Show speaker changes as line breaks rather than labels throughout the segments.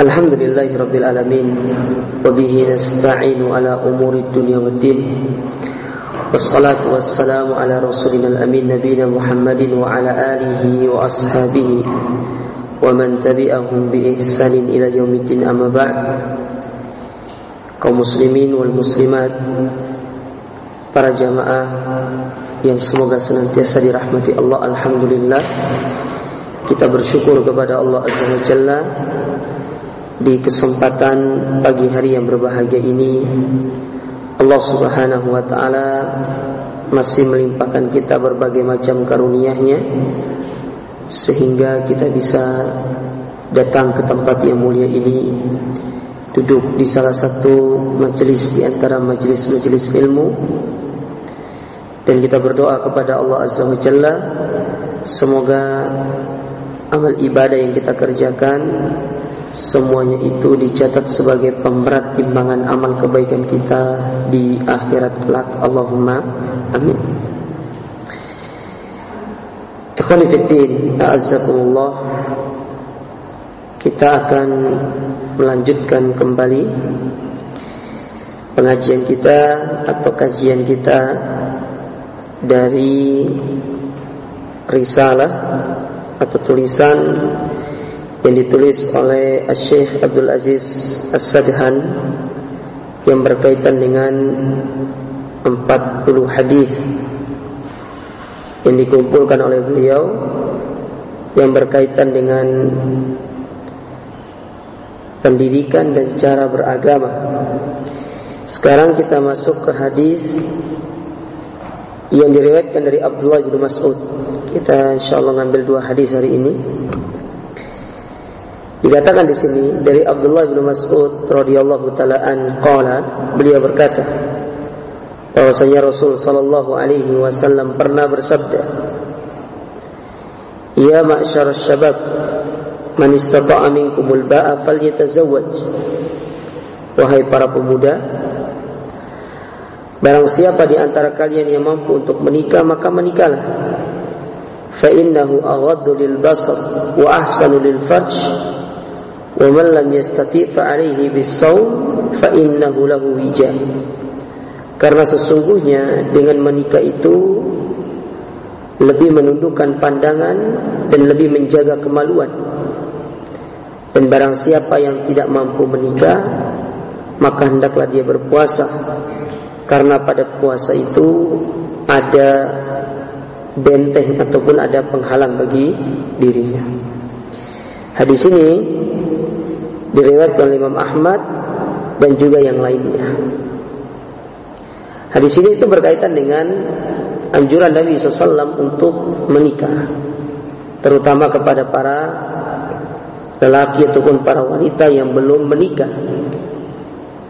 الحمد لله رب العالمين وبه نستعين على أمور الدنيا والدين والصلاة والسلام على رسولنا الأمين نبينا محمد وعلى آله وأصحابه ومن تبعهم بإحسان إلى يوم الدين أما بعد kaum muslimin wal muslimat para jamaah yang semoga senantiasa dirahmati Allah alhamdulillah kita bersyukur kepada Allah azza wa jalla di kesempatan pagi hari yang berbahagia ini Allah Subhanahu wa taala masih melimpahkan kita berbagai macam karunia-Nya sehingga kita bisa datang ke tempat yang mulia ini duduk di salah satu majelis di antara majelis-majelis ilmu dan kita berdoa kepada Allah Azza wa Jalla semoga amal ibadah yang kita kerjakan Semuanya itu dicatat sebagai pemberat timbangan amal kebaikan kita di akhirat kelak. Allahumma amin. Ikhwanifiddin, a'azzakumullah. Kita akan melanjutkan kembali pengajian kita atau kajian kita dari risalah atau tulisan yang ditulis oleh Syekh Abdul Aziz As-Sadhan yang berkaitan dengan 40 hadis yang dikumpulkan oleh beliau yang berkaitan dengan pendidikan dan cara beragama. Sekarang kita masuk ke hadis yang diriwayatkan dari Abdullah bin Mas'ud. Kita insyaallah ngambil dua hadis hari ini. Dikatakan di sini dari Abdullah bin Mas'ud radhiyallahu taala an qala beliau berkata bahwasanya Rasul sallallahu alaihi wasallam pernah bersabda Ya ma'syar syabab man istata'a minkumul ba'a falyatazawwaj. Wahai para pemuda Barang siapa di antara kalian yang mampu untuk menikah maka menikahlah. Fa innahu aghaddu lil basar wa ahsanu lil farj wa man lam yastati fa alaihi bisawm fa innahu lahu wija karena sesungguhnya dengan menikah itu lebih menundukkan pandangan dan lebih menjaga kemaluan. Dan barang siapa yang tidak mampu menikah maka hendaklah dia berpuasa. Karena pada puasa itu ada benteng ataupun ada penghalang bagi dirinya. Hadis ini diriwayatkan oleh Imam Ahmad dan juga yang lainnya. Hadis ini itu berkaitan dengan anjuran Nabi SAW untuk menikah, terutama kepada para lelaki ataupun para wanita yang belum menikah,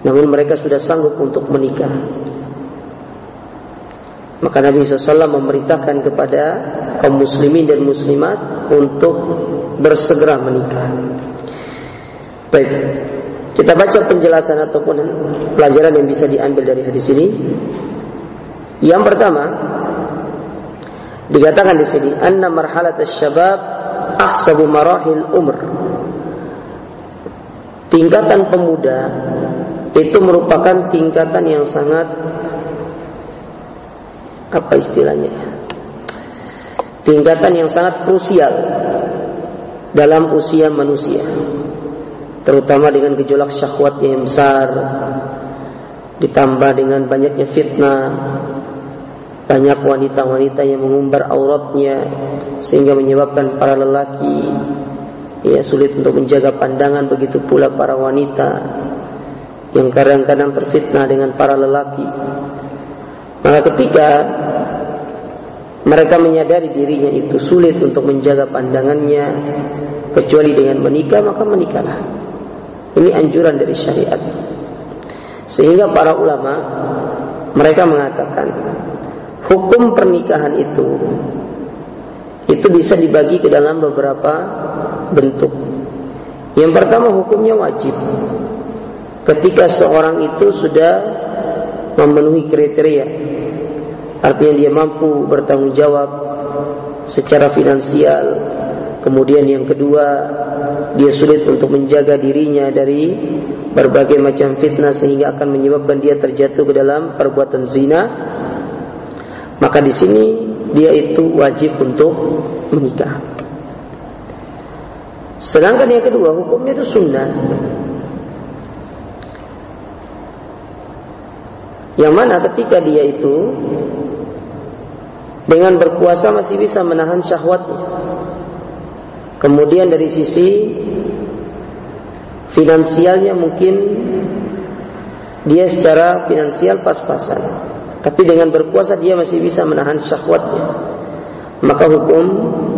namun mereka sudah sanggup untuk menikah. Maka Nabi SAW memerintahkan kepada kaum muslimin dan muslimat untuk bersegera menikah. Baik. Kita baca penjelasan ataupun pelajaran yang bisa diambil dari hadis ini. Yang pertama, dikatakan di sini, anna marhalat syabab ahsabu marahil umr. Tingkatan pemuda itu merupakan tingkatan yang sangat apa istilahnya? Tingkatan yang sangat krusial dalam usia manusia terutama dengan gejolak syahwat yang besar ditambah dengan banyaknya fitnah banyak wanita-wanita yang mengumbar auratnya sehingga menyebabkan para lelaki ya sulit untuk menjaga pandangan. Begitu pula para wanita yang kadang-kadang terfitnah dengan para lelaki. Maka ketika mereka menyadari dirinya itu sulit untuk menjaga pandangannya kecuali dengan menikah maka menikahlah ini anjuran dari syariat. Sehingga para ulama mereka mengatakan hukum pernikahan itu itu bisa dibagi ke dalam beberapa bentuk. Yang pertama hukumnya wajib. Ketika seorang itu sudah memenuhi kriteria, artinya dia mampu bertanggung jawab secara finansial, Kemudian yang kedua, dia sulit untuk menjaga dirinya dari berbagai macam fitnah sehingga akan menyebabkan dia terjatuh ke dalam perbuatan zina. Maka di sini dia itu wajib untuk menikah. Sedangkan yang kedua hukumnya itu sunnah. Yang mana ketika dia itu dengan berpuasa masih bisa menahan syahwatnya. Kemudian dari sisi finansialnya mungkin dia secara finansial pas-pasan. Tapi dengan berpuasa dia masih bisa menahan syahwatnya. Maka hukum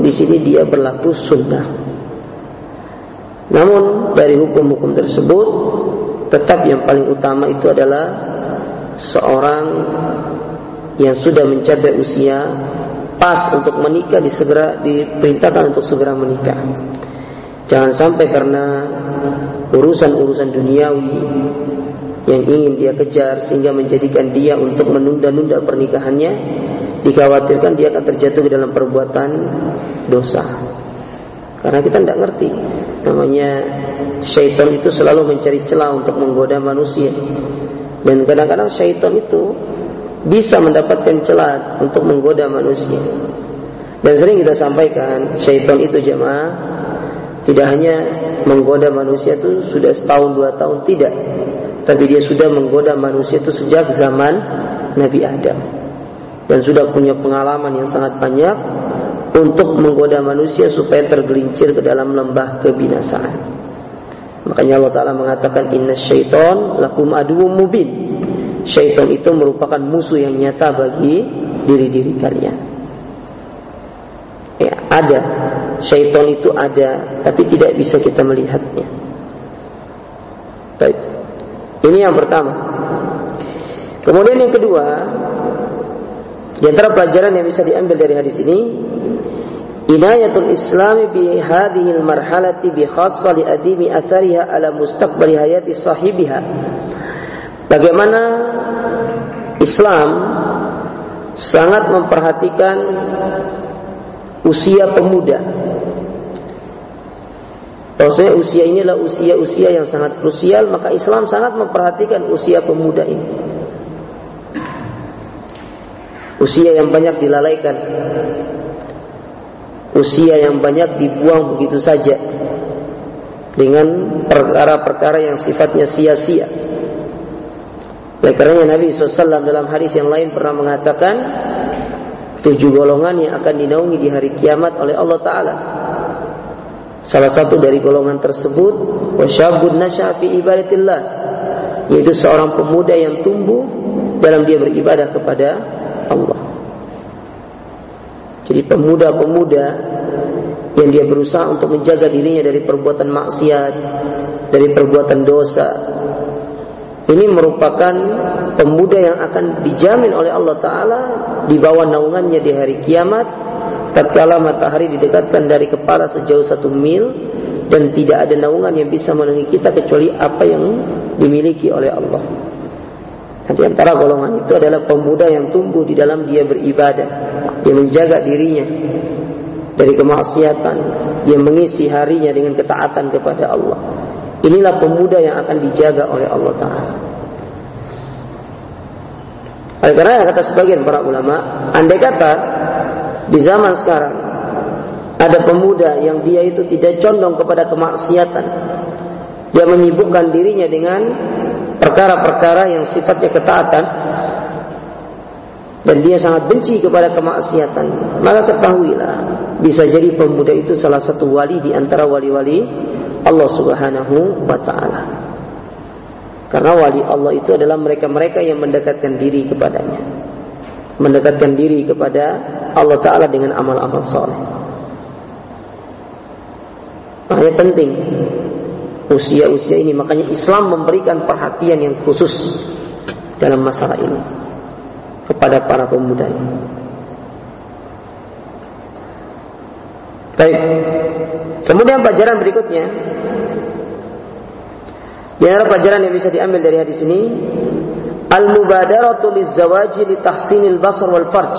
di sini dia berlaku sunnah. Namun dari hukum-hukum tersebut tetap yang paling utama itu adalah seorang yang sudah mencapai usia pas untuk menikah disegera diperintahkan untuk segera menikah. Jangan sampai karena urusan-urusan duniawi yang ingin dia kejar sehingga menjadikan dia untuk menunda-nunda pernikahannya dikhawatirkan dia akan terjatuh ke dalam perbuatan dosa. Karena kita tidak ngerti namanya syaitan itu selalu mencari celah untuk menggoda manusia. Dan kadang-kadang syaitan itu bisa mendapatkan celah untuk menggoda manusia. Dan sering kita sampaikan, syaitan itu jemaah tidak hanya menggoda manusia itu sudah setahun dua tahun tidak, tapi dia sudah menggoda manusia itu sejak zaman Nabi Adam dan sudah punya pengalaman yang sangat banyak untuk menggoda manusia supaya tergelincir ke dalam lembah kebinasaan. Makanya Allah Taala mengatakan inna syaiton lakum aduwwum mubin syaitan itu merupakan musuh yang nyata bagi diri-diri kalian. Ya, ada. Syaitan itu ada, tapi tidak bisa kita melihatnya. Baik. Ini yang pertama. Kemudian yang kedua, di antara pelajaran yang bisa diambil dari hadis ini, inayatul Islami bi hadhihi al-marhalati bi khassa li adimi athariha ala mustaqbali hayati sahibiha Bagaimana Islam sangat memperhatikan usia pemuda. Bahwasanya usia ini adalah usia-usia yang sangat krusial, maka Islam sangat memperhatikan usia pemuda ini. Usia yang banyak dilalaikan. Usia yang banyak dibuang begitu saja dengan perkara-perkara yang sifatnya sia-sia. Oleh karenanya Nabi SAW dalam hadis yang lain pernah mengatakan tujuh golongan yang akan dinaungi di hari kiamat oleh Allah Taala. Salah satu dari golongan tersebut wasyabun nasya fi ibadatillah yaitu seorang pemuda yang tumbuh dalam dia beribadah kepada Allah. Jadi pemuda-pemuda yang dia berusaha untuk menjaga dirinya dari perbuatan maksiat, dari perbuatan dosa, ini merupakan pemuda yang akan dijamin oleh Allah Ta'ala di bawah naungannya di hari kiamat tatkala matahari didekatkan dari kepala sejauh satu mil dan tidak ada naungan yang bisa menaungi kita kecuali apa yang dimiliki oleh Allah. Di antara golongan itu adalah pemuda yang tumbuh di dalam dia beribadah, dia menjaga dirinya dari kemaksiatan, dia mengisi harinya dengan ketaatan kepada Allah. Inilah pemuda yang akan dijaga oleh Allah Ta'ala. Oleh karena kata sebagian para ulama, andai kata di zaman sekarang ada pemuda yang dia itu tidak condong kepada kemaksiatan, dia menyibukkan dirinya dengan perkara-perkara yang sifatnya ketaatan, dan dia sangat benci kepada kemaksiatan, maka ketahuilah bisa jadi pemuda itu salah satu wali di antara wali-wali Allah Subhanahu wa taala. Karena wali Allah itu adalah mereka-mereka yang mendekatkan diri kepadanya. Mendekatkan diri kepada Allah Ta'ala dengan amal-amal soleh. Makanya penting usia-usia ini. Makanya Islam memberikan perhatian yang khusus dalam masalah ini kepada para pemuda ini. Baik. Kemudian pelajaran berikutnya di antara pelajaran yang bisa diambil dari hadis ini Al-mubadaratu lizawaji li tahsinil basar wal farj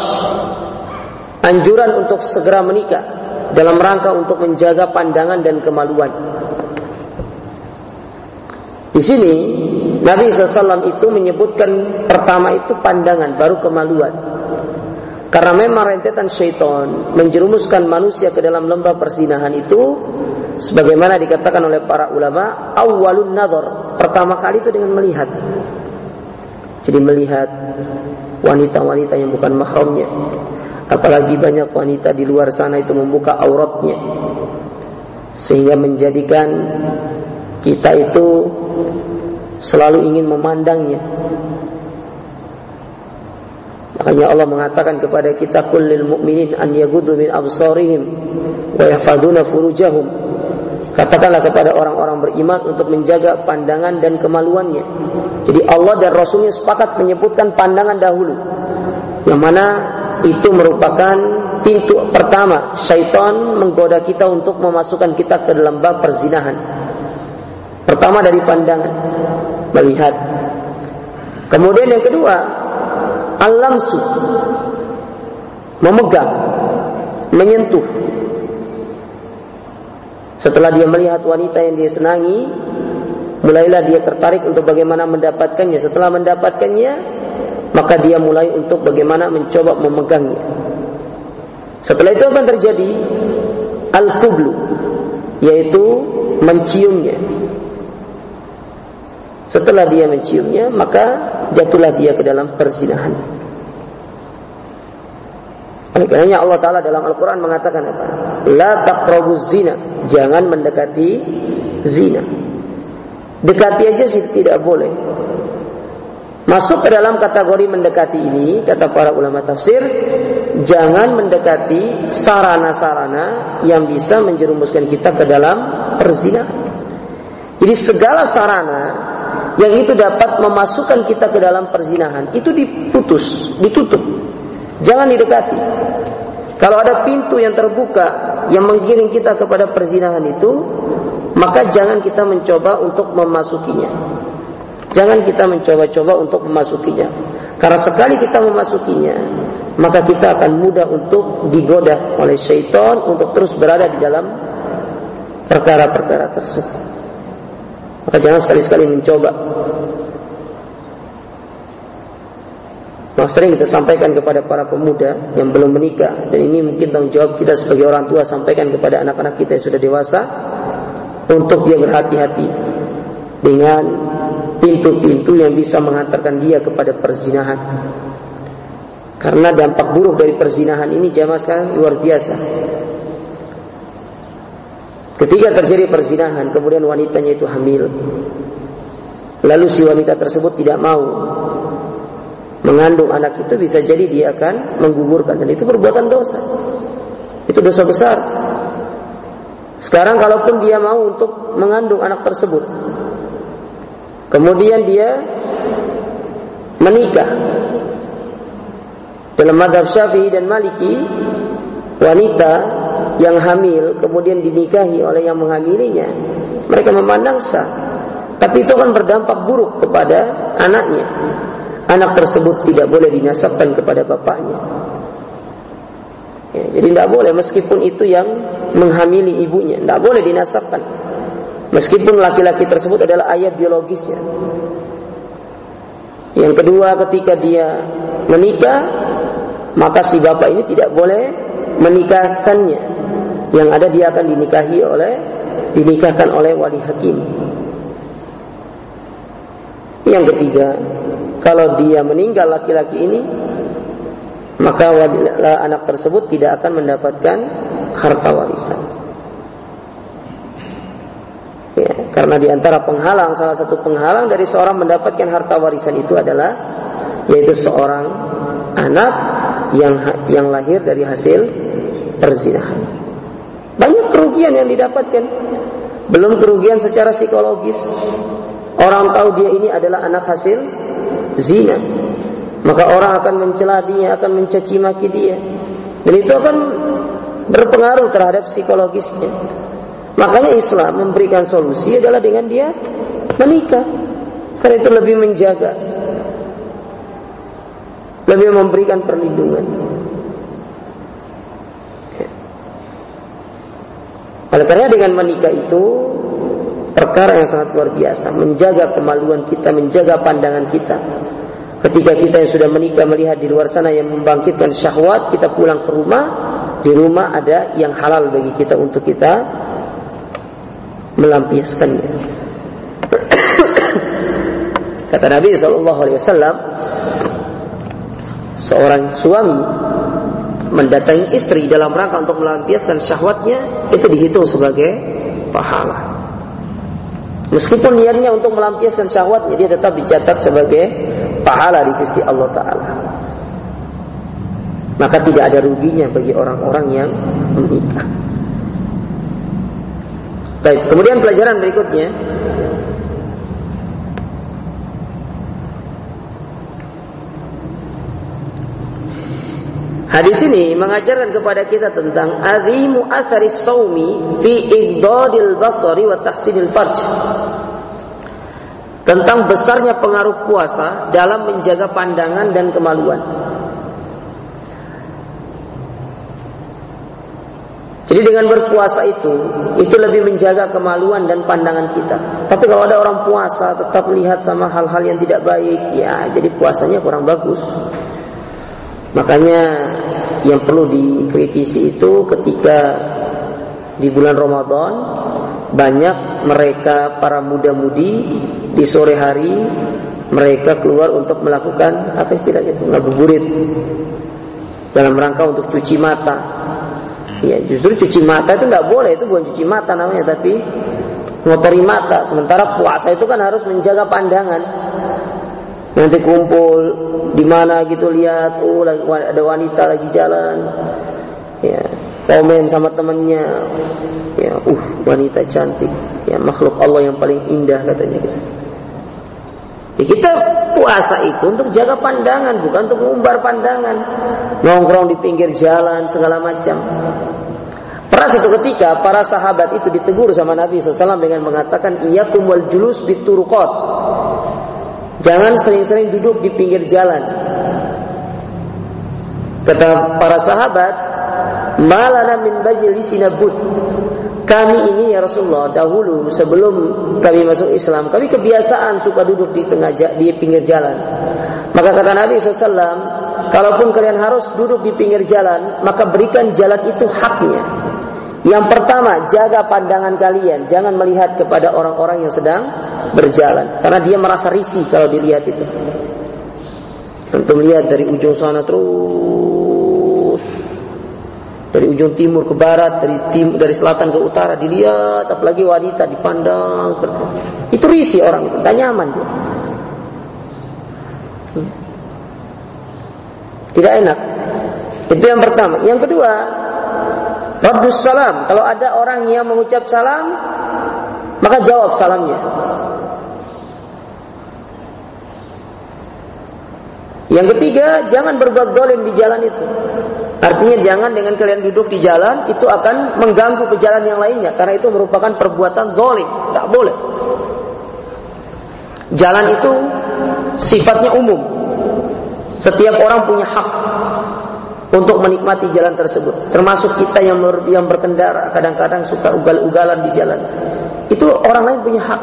Anjuran untuk segera menikah dalam rangka untuk menjaga pandangan dan kemaluan. Di sini Nabi SAW itu menyebutkan pertama itu pandangan, baru kemaluan. Karena memang rentetan syaitan menjerumuskan manusia ke dalam lembah persinahan itu sebagaimana dikatakan oleh para ulama awalun nador pertama kali itu dengan melihat. Jadi melihat wanita-wanita yang bukan mahramnya. Apalagi banyak wanita di luar sana itu membuka auratnya. Sehingga menjadikan kita itu selalu ingin memandangnya Makanya Allah mengatakan kepada kita kullil mu'minin an yaghuddu min absarihim wa yahfazuna furujahum. Katakanlah kepada orang-orang beriman untuk menjaga pandangan dan kemaluannya. Jadi Allah dan Rasulnya sepakat menyebutkan pandangan dahulu. Yang mana itu merupakan pintu pertama syaitan menggoda kita untuk memasukkan kita ke dalam bab perzinahan. Pertama dari pandangan, melihat. Kemudian yang kedua, al-lamsu. Memegang. Menyentuh. Setelah dia melihat wanita yang dia senangi mulailah dia tertarik untuk bagaimana mendapatkannya. Setelah mendapatkannya maka dia mulai untuk bagaimana mencoba memegangnya. Setelah itu yang terjadi? Al-kublu yaitu menciumnya setelah dia menciumnya maka jatuhlah dia ke dalam perzinahan. Oleh karenanya Allah Ta'ala dalam Al-Quran mengatakan apa? La taqrabuz zina. Jangan mendekati zina. Dekati aja sih tidak boleh. Masuk ke dalam kategori mendekati ini, kata para ulama tafsir, jangan mendekati sarana-sarana yang bisa menjerumuskan kita ke dalam perzinahan. Jadi segala sarana yang itu dapat memasukkan kita ke dalam perzinahan itu diputus, ditutup. Jangan didekati. Kalau ada pintu yang terbuka yang menggiring kita kepada perzinahan itu, maka jangan kita mencoba untuk memasukinya. Jangan kita mencoba-coba untuk memasukinya. Karena sekali kita memasukinya, maka kita akan mudah untuk digoda oleh syaitan untuk terus berada di dalam perkara-perkara tersebut. Maka jangan sekali-sekali mencoba. Nah, sering kita sampaikan kepada para pemuda yang belum menikah dan ini mungkin tanggung jawab kita sebagai orang tua sampaikan kepada anak-anak kita yang sudah dewasa untuk dia berhati-hati dengan pintu-pintu yang bisa mengantarkan dia kepada perzinahan. Karena dampak buruk dari perzinahan ini jamaah luar biasa. Ketika terjadi perzinahan, kemudian wanitanya itu hamil. Lalu si wanita tersebut tidak mau mengandung anak itu bisa jadi dia akan menggugurkan dan itu perbuatan dosa. Itu dosa besar. Sekarang kalaupun dia mau untuk mengandung anak tersebut, kemudian dia menikah dalam madhab syafi'i dan maliki wanita yang hamil kemudian dinikahi oleh yang menghamilinya, mereka memandang sah. Tapi itu akan berdampak buruk kepada anaknya. Anak tersebut tidak boleh dinasabkan kepada bapaknya. Ya, jadi tidak boleh meskipun itu yang menghamili ibunya, tidak boleh dinasabkan. Meskipun laki-laki tersebut adalah ayah biologisnya. Yang kedua, ketika dia menikah, maka si bapak ini tidak boleh menikahkannya yang ada dia akan dinikahi oleh dinikahkan oleh wali hakim. Yang ketiga, kalau dia meninggal laki-laki ini, maka anak tersebut tidak akan mendapatkan harta warisan. Ya, karena di antara penghalang, salah satu penghalang dari seorang mendapatkan harta warisan itu adalah yaitu seorang anak yang yang lahir dari hasil perzinahan. Banyak kerugian yang didapatkan. Belum kerugian secara psikologis. Orang tahu dia ini adalah anak hasil zina. Maka orang akan mencela dia, akan mencaci maki dia. Dan itu akan berpengaruh terhadap psikologisnya. Makanya Islam memberikan solusi adalah dengan dia menikah. Karena itu lebih menjaga. Lebih memberikan perlindungan. Oleh karena dengan menikah itu perkara yang sangat luar biasa, menjaga kemaluan kita, menjaga pandangan kita. Ketika kita yang sudah menikah melihat di luar sana yang membangkitkan syahwat, kita pulang ke rumah, di rumah ada yang halal bagi kita untuk kita melampiaskannya. Kata Nabi Shallallahu Alaihi Wasallam, seorang suami mendatangi istri dalam rangka untuk melampiaskan syahwatnya itu dihitung sebagai pahala. Meskipun niatnya untuk melampiaskan syahwatnya dia tetap dicatat sebagai pahala di sisi Allah Taala. Maka tidak ada ruginya bagi orang-orang yang menikah. Baik, kemudian pelajaran berikutnya Hadis ini mengajarkan kepada kita tentang azimu athari saumi fi igdadil basari wa tahsinil farj. Tentang besarnya pengaruh puasa dalam menjaga pandangan dan kemaluan. Jadi dengan berpuasa itu, itu lebih menjaga kemaluan dan pandangan kita. Tapi kalau ada orang puasa tetap melihat sama hal-hal yang tidak baik, ya jadi puasanya kurang bagus. Makanya yang perlu dikritisi itu ketika di bulan Ramadan banyak mereka para muda-mudi di sore hari mereka keluar untuk melakukan apa istilahnya itu ngabuburit dalam rangka untuk cuci mata. Ya justru cuci mata itu nggak boleh itu bukan cuci mata namanya tapi ngotori mata. Sementara puasa itu kan harus menjaga pandangan nanti kumpul di mana gitu lihat oh ada wanita lagi jalan. Ya komen sama temannya. Ya uh wanita cantik. Ya makhluk Allah yang paling indah katanya gitu. Ya, kita puasa itu untuk jaga pandangan bukan untuk mengumbar pandangan. Nongkrong di pinggir jalan segala macam. Pernah satu ketika para sahabat itu ditegur sama Nabi SAW dengan mengatakan iya wal julus biturukot Jangan sering-sering duduk di pinggir jalan. Kata para sahabat, malana min majlisina bud. Kami ini ya Rasulullah dahulu sebelum kami masuk Islam, kami kebiasaan suka duduk di tengah di pinggir jalan. Maka kata Nabi SAW, kalaupun kalian harus duduk di pinggir jalan, maka berikan jalan itu haknya. Yang pertama, jaga pandangan kalian, jangan melihat kepada orang-orang yang sedang berjalan karena dia merasa risih kalau dilihat itu. Untuk lihat dari ujung sana terus dari ujung timur ke barat, dari tim, dari selatan ke utara dilihat, apalagi wanita dipandang itu. risih orang itu, tak nyaman dia. Tidak enak. Itu yang pertama. Yang kedua, Rabbus salam. Kalau ada orang yang mengucap salam, maka jawab salamnya. Yang ketiga, jangan berbuat dolim di jalan itu. Artinya jangan dengan kalian duduk di jalan itu akan mengganggu pejalan yang lainnya karena itu merupakan perbuatan dolim, tak boleh. Jalan itu sifatnya umum. Setiap orang punya hak untuk menikmati jalan tersebut. Termasuk kita yang yang berkendara kadang-kadang suka ugal-ugalan di jalan. Itu orang lain punya hak.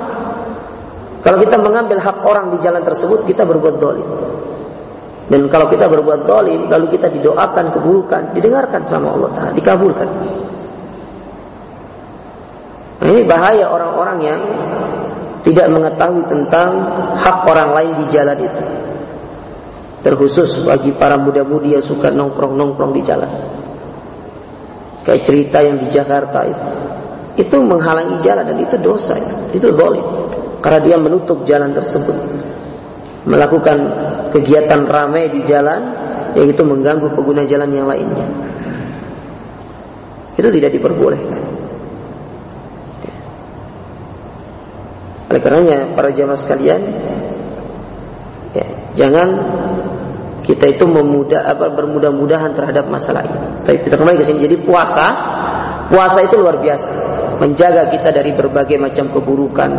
Kalau kita mengambil hak orang di jalan tersebut, kita berbuat dolim. Dan kalau kita berbuat dolim, lalu kita didoakan keburukan, didengarkan sama Allah Taala, dikabulkan. Nah, ini bahaya orang-orang yang tidak mengetahui tentang hak orang lain di jalan itu. Terkhusus bagi para muda-mudi yang suka nongkrong-nongkrong di jalan. Kayak cerita yang di Jakarta itu. Itu menghalangi jalan dan itu dosa. Itu dolim. Karena dia menutup jalan tersebut melakukan kegiatan ramai di jalan yaitu mengganggu pengguna jalan yang lainnya. Itu tidak diperbolehkan. Oleh karenanya para jamaah sekalian ya, jangan kita itu memudah apa bermudah-mudahan terhadap masalah ini. Tapi kita kembali ke sini. Jadi puasa, puasa itu luar biasa menjaga kita dari berbagai macam keburukan,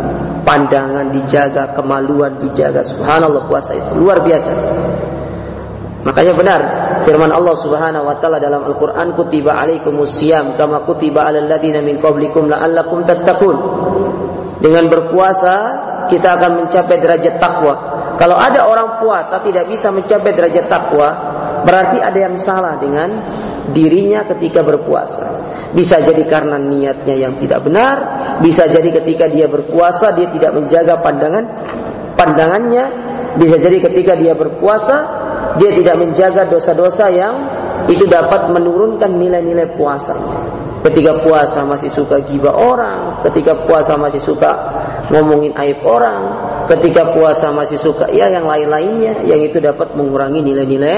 pandangan dijaga, kemaluan dijaga. Subhanallah puasa itu luar biasa. Makanya benar firman Allah Subhanahu wa taala dalam Al-Qur'an kutiba alaikumus syiyam kama kutiba alal ladzina min qablikum la'allakum tattaqun. Dengan berpuasa kita akan mencapai derajat takwa. Kalau ada orang puasa tidak bisa mencapai derajat takwa, berarti ada yang salah dengan dirinya ketika berpuasa. Bisa jadi karena niatnya yang tidak benar, bisa jadi ketika dia berpuasa dia tidak menjaga pandangan pandangannya, bisa jadi ketika dia berpuasa dia tidak menjaga dosa-dosa yang itu dapat menurunkan nilai-nilai puasanya. Ketika puasa masih suka gibah orang, ketika puasa masih suka ngomongin aib orang, ketika puasa masih suka ya yang lain-lainnya yang itu dapat mengurangi nilai-nilai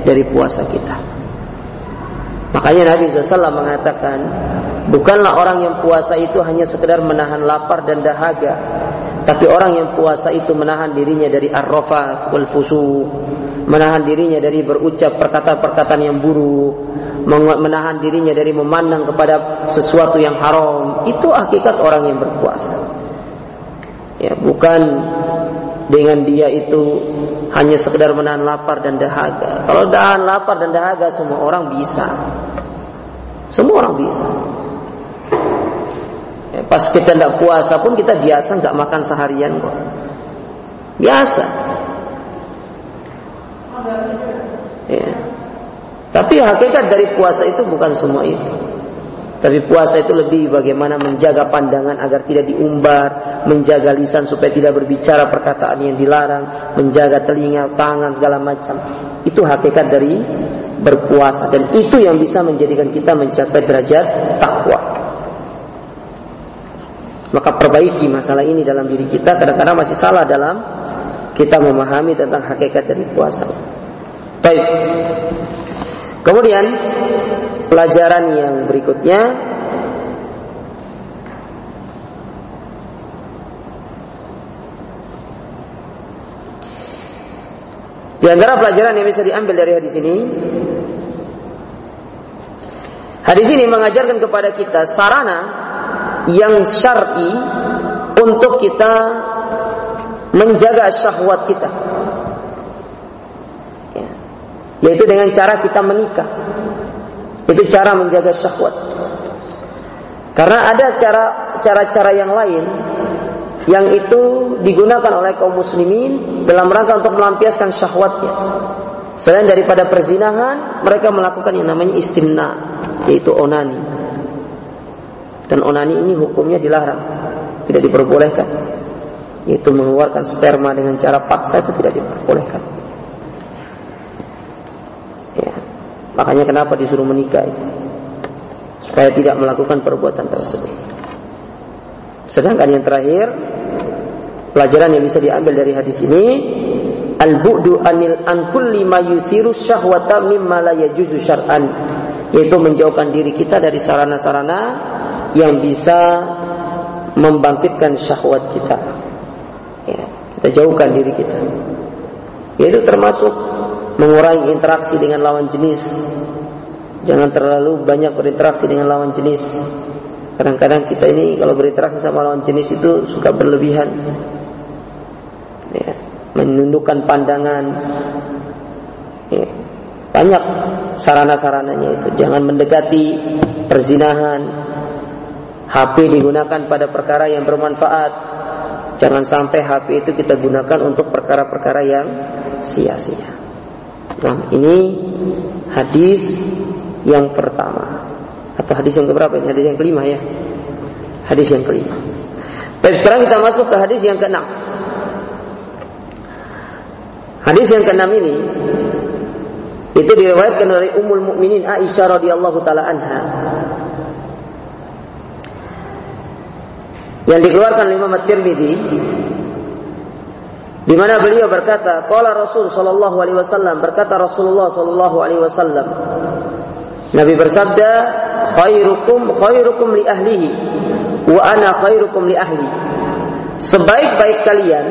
dari puasa kita. Makanya Nabi SAW mengatakan, bukanlah orang yang puasa itu hanya sekedar menahan lapar dan dahaga, tapi orang yang puasa itu menahan dirinya dari arrofas wal fusu, menahan dirinya dari berucap perkataan-perkataan yang buruk, menahan dirinya dari memandang kepada sesuatu yang haram. Itu hakikat orang yang berpuasa. Ya, bukan dengan dia itu hanya sekedar menahan lapar dan dahaga. Kalau tahan lapar dan dahaga semua orang bisa. Semua orang bisa. Ya, pas kita tidak puasa pun kita biasa nggak makan seharian kok. Biasa. Ya. Tapi hakikat dari puasa itu bukan semua itu. Tapi puasa itu lebih bagaimana menjaga pandangan agar tidak diumbar, menjaga lisan supaya tidak berbicara perkataan yang dilarang, menjaga telinga, tangan segala macam. Itu hakikat dari berpuasa dan itu yang bisa menjadikan kita mencapai derajat takwa. Maka perbaiki masalah ini dalam diri kita kadang-kadang masih salah dalam kita memahami tentang hakikat dari puasa. Baik. Kemudian pelajaran yang berikutnya. Di antara pelajaran yang bisa diambil dari hadis ini Hadis ini mengajarkan kepada kita sarana yang syar'i untuk kita menjaga syahwat kita. Yaitu dengan cara kita menikah. Itu cara menjaga syahwat. Karena ada cara cara-cara yang lain yang itu digunakan oleh kaum muslimin dalam rangka untuk melampiaskan syahwatnya. Selain daripada perzinahan, mereka melakukan yang namanya istimna, yaitu onani. Dan onani ini hukumnya dilarang, tidak diperbolehkan. Yaitu mengeluarkan sperma dengan cara paksa itu tidak diperbolehkan. Makanya kenapa disuruh menikah itu? Supaya tidak melakukan perbuatan tersebut. Sedangkan yang terakhir, pelajaran yang bisa diambil dari hadis ini, al-bu'du anil an kulli ma yuthiru syahwata mimma la yajuzu syar'an, yaitu menjauhkan diri kita dari sarana-sarana yang bisa membangkitkan syahwat kita. Ya, kita jauhkan diri kita. Yaitu termasuk mengurangi interaksi dengan lawan jenis. Jangan terlalu banyak berinteraksi dengan lawan jenis. Kadang-kadang kita ini kalau berinteraksi sama lawan jenis itu suka berlebihan. Ya, menundukkan pandangan. Ya, banyak sarana-sarananya itu. Jangan mendekati perzinahan. HP digunakan pada perkara yang bermanfaat. Jangan sampai HP itu kita gunakan untuk perkara-perkara yang sia-sia. Nah, ini hadis yang pertama atau hadis yang keberapa ini? Hadis yang kelima ya. Hadis yang kelima. Baik, sekarang kita masuk ke hadis yang keenam. Hadis yang keenam ini itu diriwayatkan dari Ummul Mukminin Aisyah radhiyallahu taala anha. Yang dikeluarkan oleh Imam At-Tirmidzi di mana beliau berkata, "Qala Rasul sallallahu alaihi wasallam," berkata Rasulullah sallallahu alaihi wasallam. Nabi bersabda, "Khairukum khairukum li ahlihi wa ana khairukum li ahli." Sebaik-baik kalian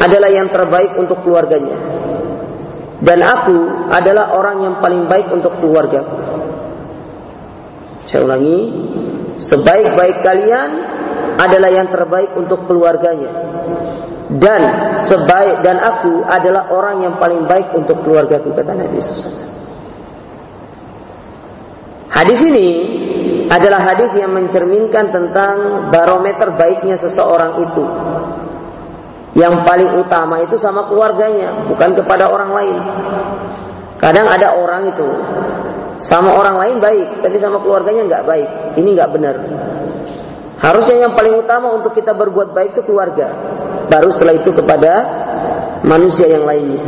adalah yang terbaik untuk keluarganya. Dan aku adalah orang yang paling baik untuk keluarga. Saya ulangi, sebaik-baik kalian adalah yang terbaik untuk keluarganya dan sebaik dan aku adalah orang yang paling baik untuk keluargaku kata Nabi SAW. Hadis ini adalah hadis yang mencerminkan tentang barometer baiknya seseorang itu. Yang paling utama itu sama keluarganya, bukan kepada orang lain. Kadang ada orang itu sama orang lain baik, tapi sama keluarganya nggak baik. Ini nggak benar. Harusnya yang paling utama untuk kita berbuat baik itu keluarga. Baru setelah itu kepada manusia yang lainnya.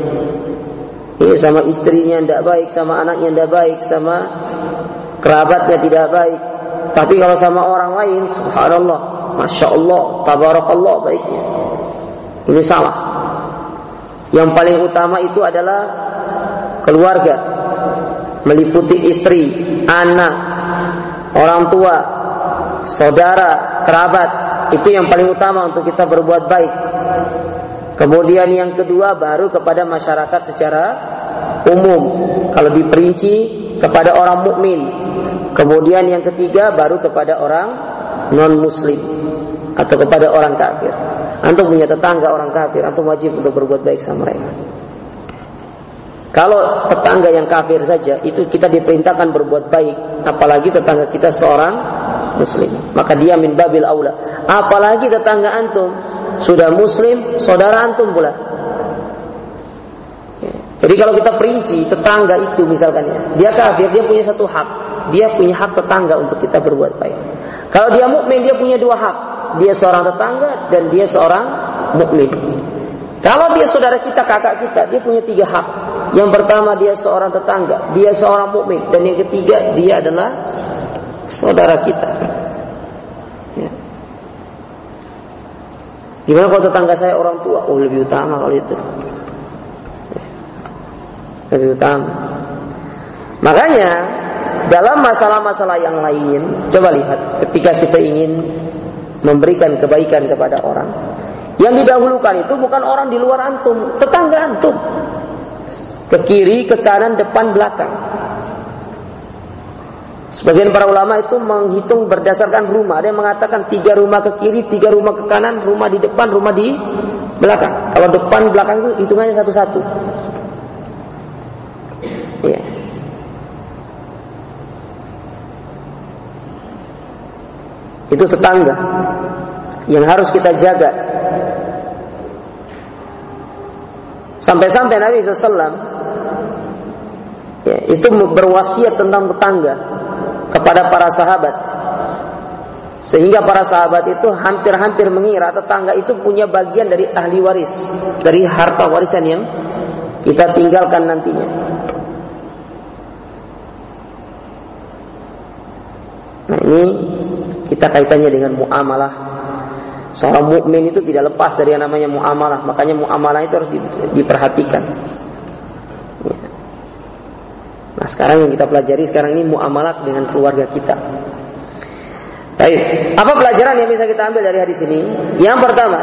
Ini sama istrinya tidak baik, sama anaknya tidak baik, sama kerabatnya tidak baik. Tapi kalau sama orang lain, subhanallah, masya Allah, tabarakallah baiknya. Ini salah. Yang paling utama itu adalah keluarga, meliputi istri, anak, orang tua, saudara, kerabat. Itu yang paling utama untuk kita berbuat baik. Kemudian yang kedua baru kepada masyarakat secara umum. Kalau diperinci kepada orang mukmin. Kemudian yang ketiga baru kepada orang non muslim atau kepada orang kafir. Antum punya tetangga orang kafir, antum wajib untuk berbuat baik sama mereka. Kalau tetangga yang kafir saja itu kita diperintahkan berbuat baik, apalagi tetangga kita seorang muslim. Maka dia min babil aula. Apalagi tetangga antum sudah muslim, saudara antum pula. Jadi kalau kita perinci tetangga itu misalkan ya, dia kafir, dia punya satu hak. Dia punya hak tetangga untuk kita berbuat baik. Kalau dia mukmin dia punya dua hak. Dia seorang tetangga dan dia seorang mukmin. Kalau dia saudara kita, kakak kita, dia punya tiga hak. Yang pertama dia seorang tetangga, dia seorang mukmin, dan yang ketiga dia adalah saudara kita. Ya. Gimana kalau tetangga saya orang tua? Oh lebih utama kalau itu. Ya. Lebih utama. Makanya dalam masalah-masalah yang lain, coba lihat ketika kita ingin memberikan kebaikan kepada orang, yang didahulukan itu bukan orang di luar antum, tetangga antum. Ke kiri, ke kanan, depan, belakang. Sebagian para ulama itu menghitung berdasarkan rumah. Ada yang mengatakan tiga rumah ke kiri, tiga rumah ke kanan, rumah di depan, rumah di belakang. Kalau depan, belakang itu hitungannya satu-satu. Iya. Itu tetangga yang harus kita jaga. Sampai-sampai Nabi SAW ya, itu berwasiat tentang tetangga kepada para sahabat. Sehingga para sahabat itu hampir-hampir mengira tetangga itu punya bagian dari ahli waris dari harta warisan yang kita tinggalkan nantinya. Nah ini kita kaitannya dengan muamalah. Seorang mukmin itu tidak lepas dari yang namanya muamalah makanya muamalah itu harus diperhatikan Nah sekarang yang kita pelajari sekarang ini muamalat dengan keluarga kita. Baik, apa pelajaran yang bisa kita ambil dari hadis ini? Yang pertama,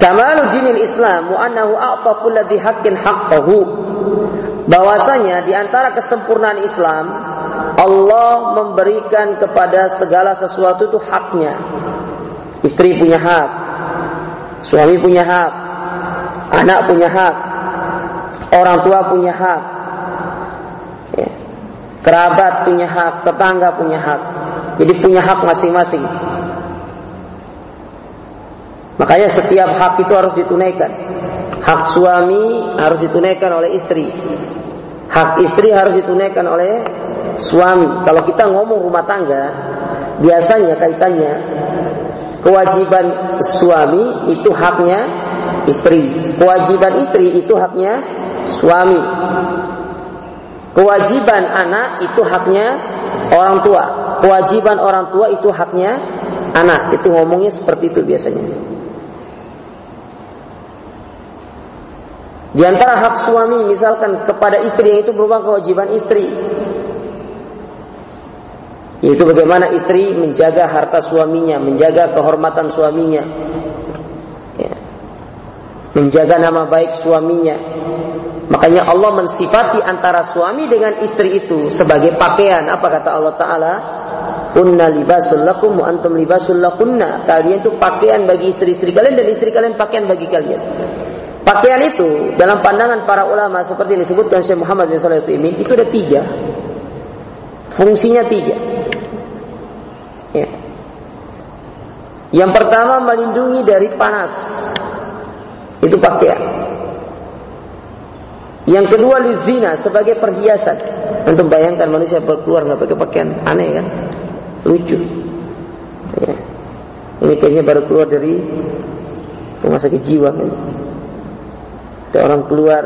kamalu dinil Islam wa annahu a'ta kulli haqqin haqqahu. Bahwasanya di antara kesempurnaan Islam, Allah memberikan kepada segala sesuatu itu haknya. Istri punya hak, suami punya hak, anak punya hak, orang tua punya hak, Kerabat punya hak, tetangga punya hak. Jadi punya hak masing-masing. Makanya setiap hak itu harus ditunaikan. Hak suami harus ditunaikan oleh istri. Hak istri harus ditunaikan oleh suami. Kalau kita ngomong rumah tangga, biasanya kaitannya kewajiban suami itu haknya istri. Kewajiban istri itu haknya suami. Kewajiban anak itu haknya orang tua. Kewajiban orang tua itu haknya anak. Itu ngomongnya seperti itu biasanya. Di antara hak suami misalkan kepada istri yang itu merupakan kewajiban istri. Yaitu bagaimana istri menjaga harta suaminya, menjaga kehormatan suaminya. Ya. Menjaga nama baik suaminya, Makanya Allah mensifati antara suami dengan istri itu sebagai pakaian. Apa kata Allah Ta'ala? Kunna libasul lakum antum libasul. Kalian itu pakaian bagi istri-istri kalian dan istri kalian pakaian bagi kalian. Pakaian itu dalam pandangan para ulama seperti yang disebutkan Syekh Muhammad bin Shalih itu ada tiga Fungsinya tiga. Ya. Yang pertama melindungi dari panas. Itu pakaian. Yang kedua lizina sebagai perhiasan. Untuk bayangkan manusia berkeluar nggak pakai pakaian aneh kan? Lucu. Ya. Ini kayaknya baru keluar dari rumah sakit jiwa kan. Ada orang keluar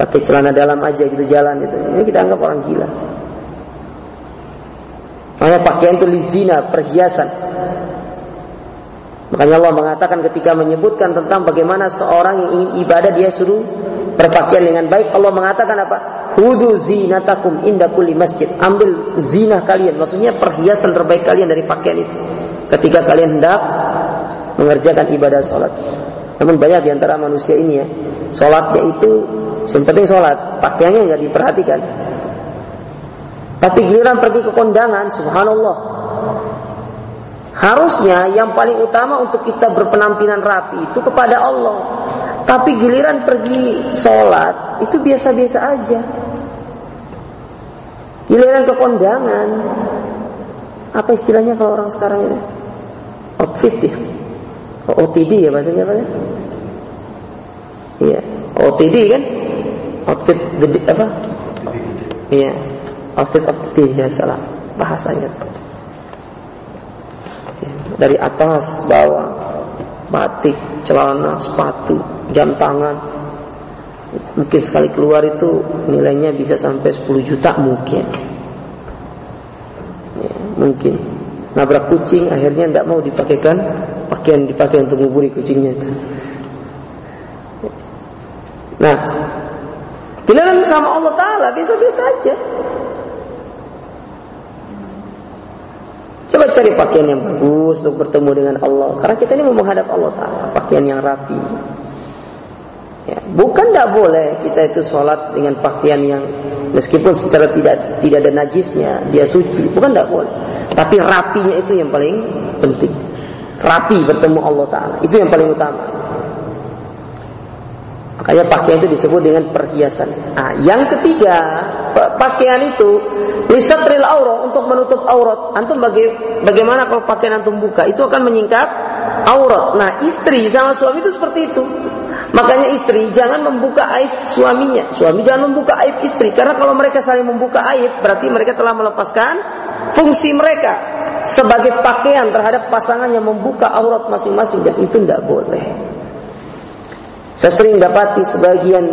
pakai celana dalam aja gitu jalan itu. Ini kita anggap orang gila. Makanya pakaian itu lizina, perhiasan. Makanya Allah mengatakan ketika menyebutkan tentang bagaimana seorang yang ingin ibadah dia suruh berpakaian dengan baik. Allah mengatakan apa? Hudu zinatakum inda kulli masjid. Ambil zina kalian, maksudnya perhiasan terbaik kalian dari pakaian itu. Ketika kalian hendak mengerjakan ibadah sholat. Namun banyak di antara manusia ini ya, sholatnya itu yang penting sholat, pakaiannya nggak diperhatikan. Tapi giliran pergi ke kondangan, subhanallah. Harusnya yang paling utama untuk kita berpenampilan rapi itu kepada Allah. Tapi giliran pergi sholat itu biasa-biasa aja. Giliran ke kondangan, apa istilahnya kalau orang sekarang ini? Outfit ya. OTD ya bahasanya apa ya? Iya, OTD kan? Outfit apa? Iya, outfit the day ya salah bahasanya dari atas bawah. Batik celana sepatu jam tangan. Mungkin sekali keluar itu nilainya bisa sampai 10 juta mungkin. Ya, mungkin. Nabrak kucing akhirnya tidak mau dipakaikan. Pakaian dipakai untuk nguburi kucingnya itu. Nah Dilarang sama Allah Ta'ala biasa-biasa aja. Coba cari pakaian yang bagus untuk bertemu dengan Allah. Karena kita ini mau menghadap Allah Ta'ala. Pakaian yang rapi. Ya, bukan tidak boleh kita itu sholat dengan pakaian yang meskipun secara tidak tidak ada najisnya dia suci, bukan tidak boleh. Tapi rapinya itu yang paling penting. Rapi bertemu Allah Taala itu yang paling utama. Makanya pakaian itu disebut dengan perhiasan. Nah, yang ketiga, pakaian itu lisatril aurat untuk menutup aurat. Antum baga bagaimana kalau pakaian antum buka? Itu akan menyingkap aurat. Nah, istri sama suami itu seperti itu. Makanya istri jangan membuka aib suaminya. Suami jangan membuka aib istri. Karena kalau mereka saling membuka aib, berarti mereka telah melepaskan fungsi mereka sebagai pakaian terhadap pasangan yang membuka aurat masing-masing dan itu tidak boleh. Saya sering dapati sebagian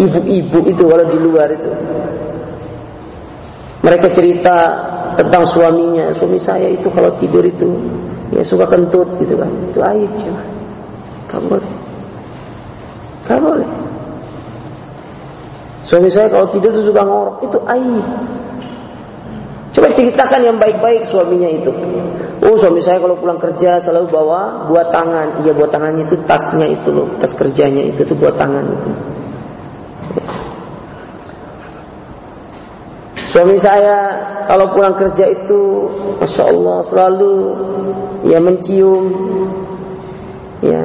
ibu-ibu itu walau di luar itu. Mereka cerita tentang suaminya, suami saya itu kalau tidur itu ya suka kentut gitu kan. Itu aib cuma. Gak boleh. Gak boleh. Suami saya kalau tidur itu suka ngorok, itu aib. Coba ceritakan yang baik-baik suaminya itu. Oh suami saya kalau pulang kerja selalu bawa buat tangan. Iya buat tangannya itu tasnya itu loh. Tas kerjanya itu tuh buat tangan itu. Suami saya kalau pulang kerja itu Masya Allah selalu ya mencium ya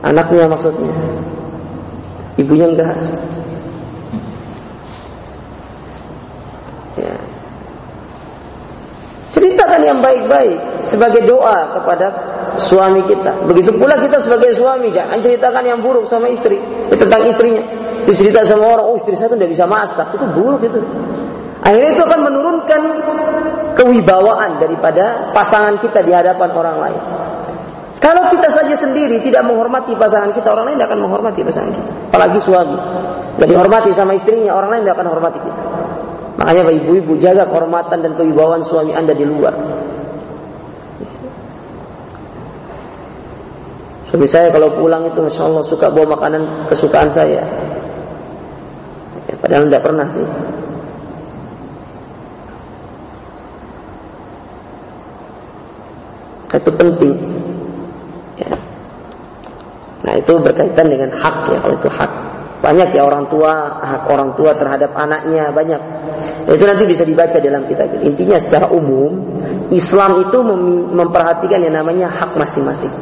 anaknya maksudnya ibunya enggak Ceritakan yang baik-baik sebagai doa kepada suami kita. Begitu pula kita sebagai suami jangan ceritakan yang buruk sama istri tentang istrinya. Itu cerita sama orang, oh istri saya tuh tidak bisa masak, itu buruk itu. Akhirnya itu akan menurunkan kewibawaan daripada pasangan kita di hadapan orang lain. Kalau kita saja sendiri tidak menghormati pasangan kita, orang lain tidak akan menghormati pasangan kita. Apalagi suami. Jadi hormati sama istrinya, orang lain tidak akan menghormati kita. Makanya ibu-ibu jaga kehormatan dan kewibawaan suami anda di luar. Suami saya kalau pulang itu Masya Allah suka bawa makanan kesukaan saya. Ya, padahal tidak pernah sih. Itu penting. Ya. Nah itu berkaitan dengan hak ya kalau itu hak. Banyak ya orang tua, hak orang tua terhadap anaknya banyak. Itu nanti bisa dibaca dalam kitab. Intinya secara umum, Islam itu mem memperhatikan yang namanya hak masing-masing.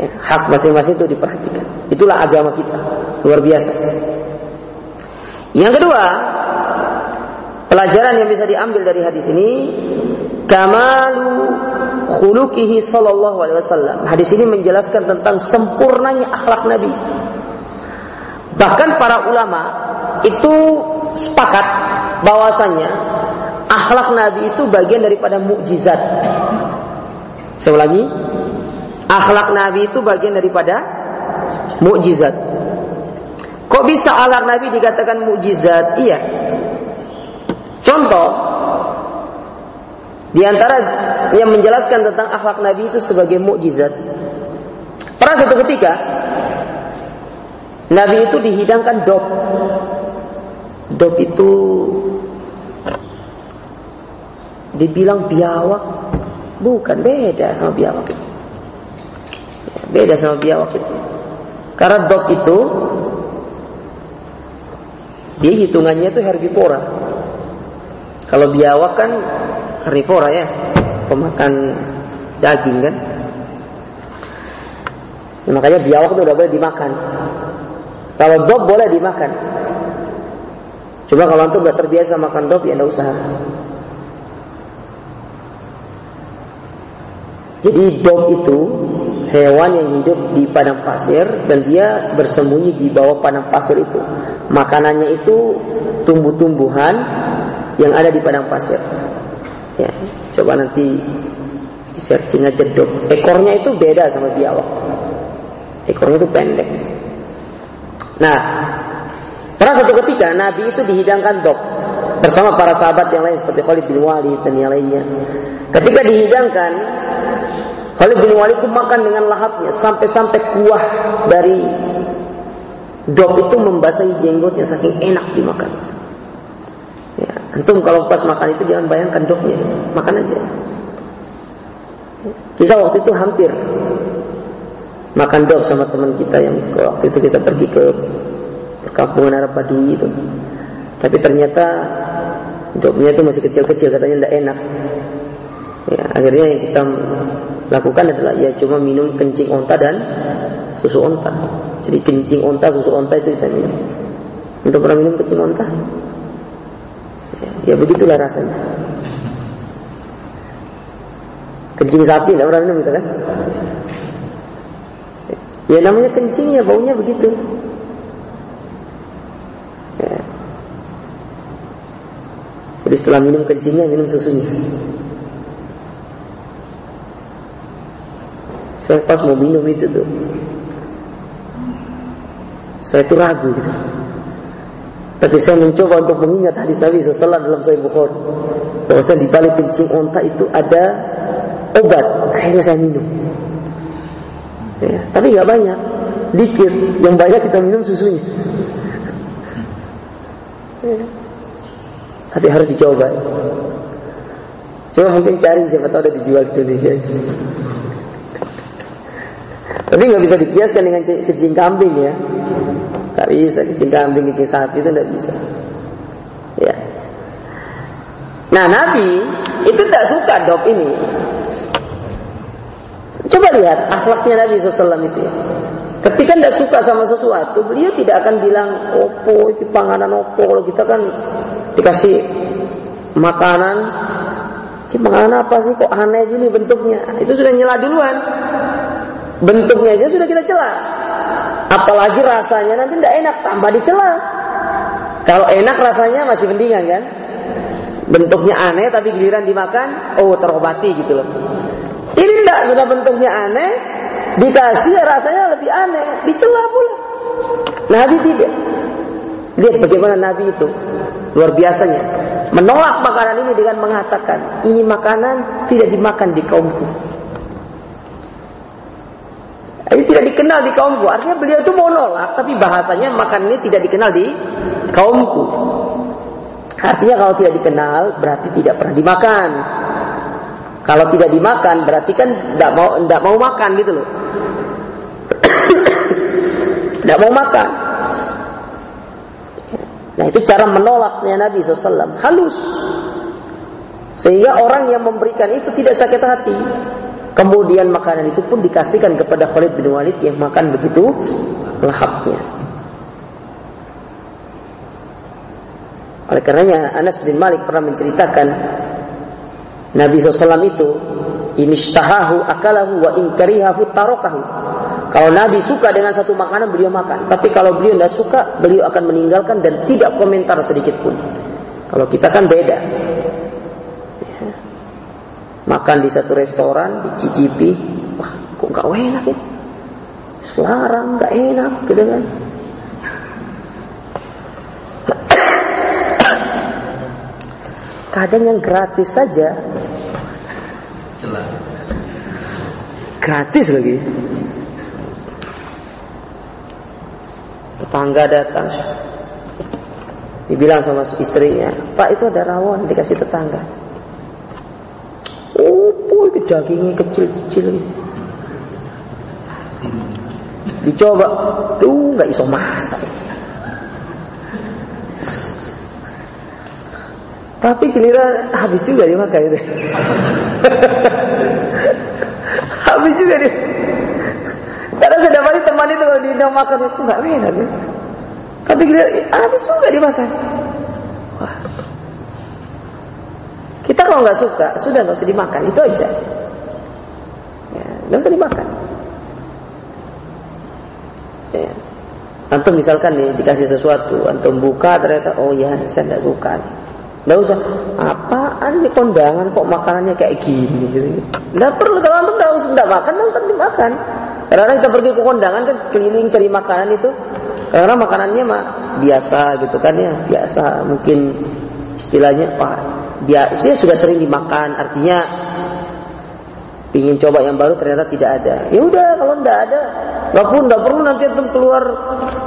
Ya, hak masing-masing itu diperhatikan. Itulah agama kita, luar biasa. Yang kedua, pelajaran yang bisa diambil dari hadis ini kamalu khuluqihi sallallahu alaihi wasallam. Hadis ini menjelaskan tentang sempurnanya akhlak Nabi. Bahkan para ulama itu sepakat bahwasanya akhlak Nabi itu bagian daripada mukjizat. Saya lagi, akhlak Nabi itu bagian daripada mukjizat. Kok bisa akhlak Nabi dikatakan mukjizat? Iya. Contoh di antara yang menjelaskan tentang akhlak Nabi itu sebagai mukjizat. Pernah satu ketika Nabi itu dihidangkan dop. Dop itu dibilang biawak, bukan beda sama biawak. Beda sama biawak itu. Karena dop itu dia hitungannya itu herbivora. Kalau biawak kan karnivora ya, pemakan daging kan. Nah, makanya biawak itu udah boleh dimakan. Kalau dog boleh dimakan. Coba kalau antum nggak terbiasa makan dog ya nggak usah. Jadi dog itu hewan yang hidup di padang pasir dan dia bersembunyi di bawah padang pasir itu. Makanannya itu tumbuh-tumbuhan yang ada di padang pasir. Ya, coba nanti di searching aja dog. Ekornya itu beda sama biawak. Ekornya itu pendek. Nah, pernah satu ketika Nabi itu dihidangkan dok bersama para sahabat yang lain seperti Khalid bin Walid dan yang lainnya. Ketika dihidangkan, Khalid bin Walid itu makan dengan lahapnya sampai-sampai kuah dari dok itu membasahi jenggotnya saking enak dimakan. Ya, antum kalau pas makan itu jangan bayangkan doknya, makan aja. Kita waktu itu hampir makan dok sama teman kita yang waktu itu kita pergi ke perkampungan Arab Badui itu. Tapi ternyata doknya itu masih kecil-kecil katanya tidak enak. Ya, akhirnya yang kita lakukan adalah ya cuma minum kencing onta dan susu onta. Jadi kencing onta, susu onta itu kita minum. Untuk pernah minum kencing onta? Ya, ya begitulah rasanya. Kencing sapi tidak pernah minum kita kan? Ya namanya kencing ya baunya begitu. Ya. Jadi setelah minum kencingnya minum susunya. Saya pas mau minum itu tuh, saya tuh ragu gitu. Tapi saya mencoba untuk mengingat hadis Nabi SAW dalam Sahih Bukhari. Bahwa saya di balik kencing onta itu ada obat. Akhirnya saya minum. Ya, tapi nggak banyak, dikit. Yang banyak kita minum susunya. Ya. Tapi harus dicoba. Coba mungkin cari siapa tahu ada dijual di Indonesia. Tapi nggak bisa dikiaskan dengan kencing kambing ya. Gak bisa kencing kambing, kencing sapi itu nggak bisa. Ya. Nah Nabi itu tidak suka dop ini. Coba lihat akhlaknya Nabi SAW itu ya. Ketika tidak suka sama sesuatu, beliau tidak akan bilang, opo, itu panganan opo. Kalau kita kan dikasih makanan, ini panganan apa sih kok aneh gini bentuknya? Itu sudah nyela duluan. Bentuknya aja sudah kita celah. Apalagi rasanya nanti tidak enak, tambah dicela. Kalau enak rasanya masih mendingan kan? Bentuknya aneh tapi giliran dimakan, oh terobati gitu loh. Tidak sudah bentuknya aneh, dikasih rasanya lebih aneh, dicela pula. Nabi tidak. Lihat bagaimana Nabi itu luar biasanya menolak makanan ini dengan mengatakan ini makanan tidak dimakan di kaumku. Ini tidak dikenal di kaumku. Artinya beliau itu mau nolak, tapi bahasanya makan ini tidak dikenal di kaumku. Artinya kalau tidak dikenal berarti tidak pernah dimakan. Kalau tidak dimakan berarti kan tidak mau tidak mau makan gitu loh. Tidak mau makan. Nah itu cara menolaknya Nabi SAW halus. Sehingga orang yang memberikan itu tidak sakit hati. Kemudian makanan itu pun dikasihkan kepada Khalid bin Walid yang makan begitu lahapnya. Oleh karenanya Anas bin Malik pernah menceritakan Nabi SAW itu ini sytahahu akalahu wa inkarihahu tarokahu. Kalau Nabi suka dengan satu makanan beliau makan, tapi kalau beliau tidak suka beliau akan meninggalkan dan tidak komentar sedikit pun. Kalau kita kan beda. Makan di satu restoran, dicicipi, wah kok gak enak ya? Selarang gak enak, gitu kan? Kadang yang gratis saja. Gratis lagi. Tetangga datang. Dibilang sama istrinya Pak itu ada rawon dikasih tetangga. Oh boy dagingnya kecil-kecil Dicoba. Tuh nggak iso masak Tapi giliran habis juga dimakan itu. habis juga dia. Karena saya dapati teman itu kalau dia makan itu nggak enak ya. Tapi giliran habis juga dimakan. Wah. Kita kalau nggak suka, sudah nggak usah dimakan, itu aja. Ya, nggak usah dimakan. Ya. Antum misalkan nih dikasih sesuatu, antum buka ternyata oh ya saya nggak suka. Nih. Nggak usah apaan nih kondangan kok makanannya kayak gini gitu. Perlu kalau antum nggak usah nggak makan nggak usah dimakan. Karena kita pergi ke kondangan kan keliling cari makanan itu. Karena makanannya mah biasa gitu kan ya biasa. Mungkin istilahnya pak biasa sudah sering dimakan artinya ingin coba yang baru ternyata tidak ada. Ya udah kalau tidak ada nggak perlu nggak perlu nanti antum keluar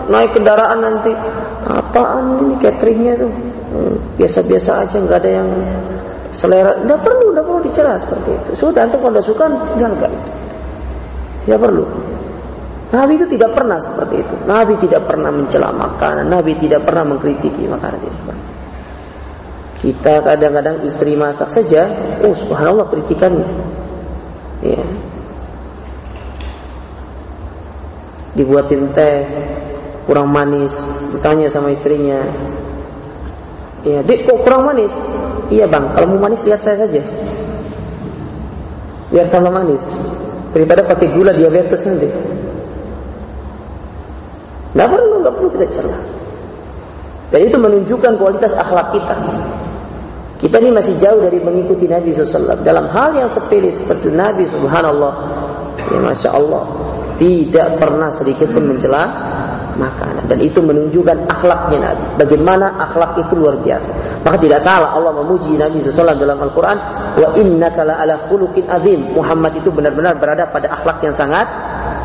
naik kendaraan nanti. Apaan ini cateringnya tuh biasa-biasa aja nggak ada yang selera. Nggak perlu nggak perlu dicela seperti itu. Sudah antum kalau suka tinggalkan tidak perlu. Nabi itu tidak pernah seperti itu. Nabi tidak pernah mencela makanan. Nabi tidak pernah mengkritiki makanan tidak pernah kita kadang-kadang istri masak saja oh subhanallah kritikannya. Ya dibuatin teh kurang manis ditanya sama istrinya Iya, dek kok kurang manis? Iya bang, kalau mau manis lihat saya saja. Biar tambah manis. Daripada pakai gula diabetes nanti. Tidak perlu, nggak perlu kita celah. Dan itu menunjukkan kualitas akhlak kita. Kita ini masih jauh dari mengikuti Nabi SAW. Dalam hal yang sepele seperti Nabi Subhanallah. Ya Masya Allah. Tidak pernah sedikit pun mencela makanan dan itu menunjukkan akhlaknya Nabi. Bagaimana akhlak itu luar biasa. Maka tidak salah Allah memuji Nabi SAW dalam Al-Quran. Wa inna kala ala khuluqin azim. Muhammad itu benar-benar berada pada akhlak yang sangat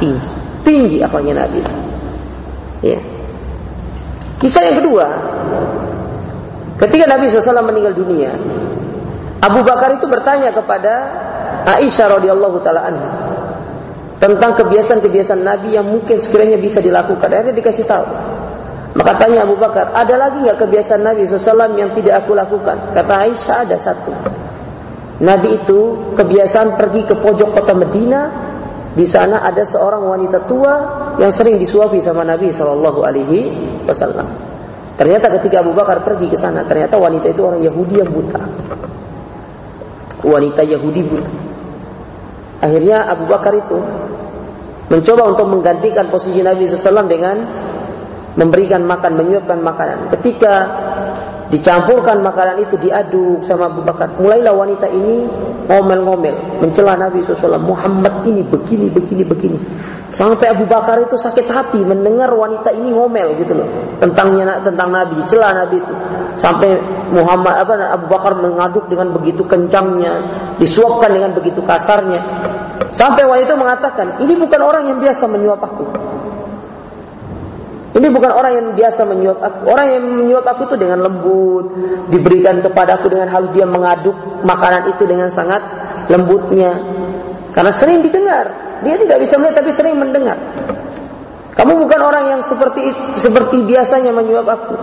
tinggi. Tinggi akhlaknya Nabi. Ya. Kisah yang kedua, ketika Nabi SAW meninggal dunia, Abu Bakar itu bertanya kepada Aisyah radhiyallahu taala anha, tentang kebiasaan-kebiasaan Nabi yang mungkin sekiranya bisa dilakukan. Akhirnya dikasih tahu. Maka tanya Abu Bakar, ada lagi nggak kebiasaan Nabi SAW yang tidak aku lakukan? Kata Aisyah ada satu. Nabi itu kebiasaan pergi ke pojok kota Medina. Di sana ada seorang wanita tua yang sering disuapi sama Nabi Shallallahu Alaihi Wasallam. Ternyata ketika Abu Bakar pergi ke sana, ternyata wanita itu orang Yahudi yang buta. Wanita Yahudi buta. Akhirnya Abu Bakar itu mencoba untuk menggantikan posisi Nabi SAW dengan memberikan makan, menyuapkan makanan. Ketika dicampurkan makanan itu diaduk sama Abu Bakar, mulailah wanita ini ngomel-ngomel, mencela Nabi SAW. Muhammad ini begini, begini, begini. Sampai Abu Bakar itu sakit hati mendengar wanita ini ngomel gitu loh tentangnya tentang Nabi, celah Nabi itu. Sampai Muhammad apa Abu Bakar mengaduk dengan begitu kencangnya, disuapkan dengan begitu kasarnya. Sampai wanita itu mengatakan, ini bukan orang yang biasa menyuap aku. Ini bukan orang yang biasa menyuap aku. Orang yang menyuap aku itu dengan lembut, diberikan kepada aku dengan halus dia mengaduk makanan itu dengan sangat lembutnya. Karena sering didengar, dia tidak bisa melihat tapi sering mendengar. Kamu bukan orang yang seperti seperti biasanya menyuap aku.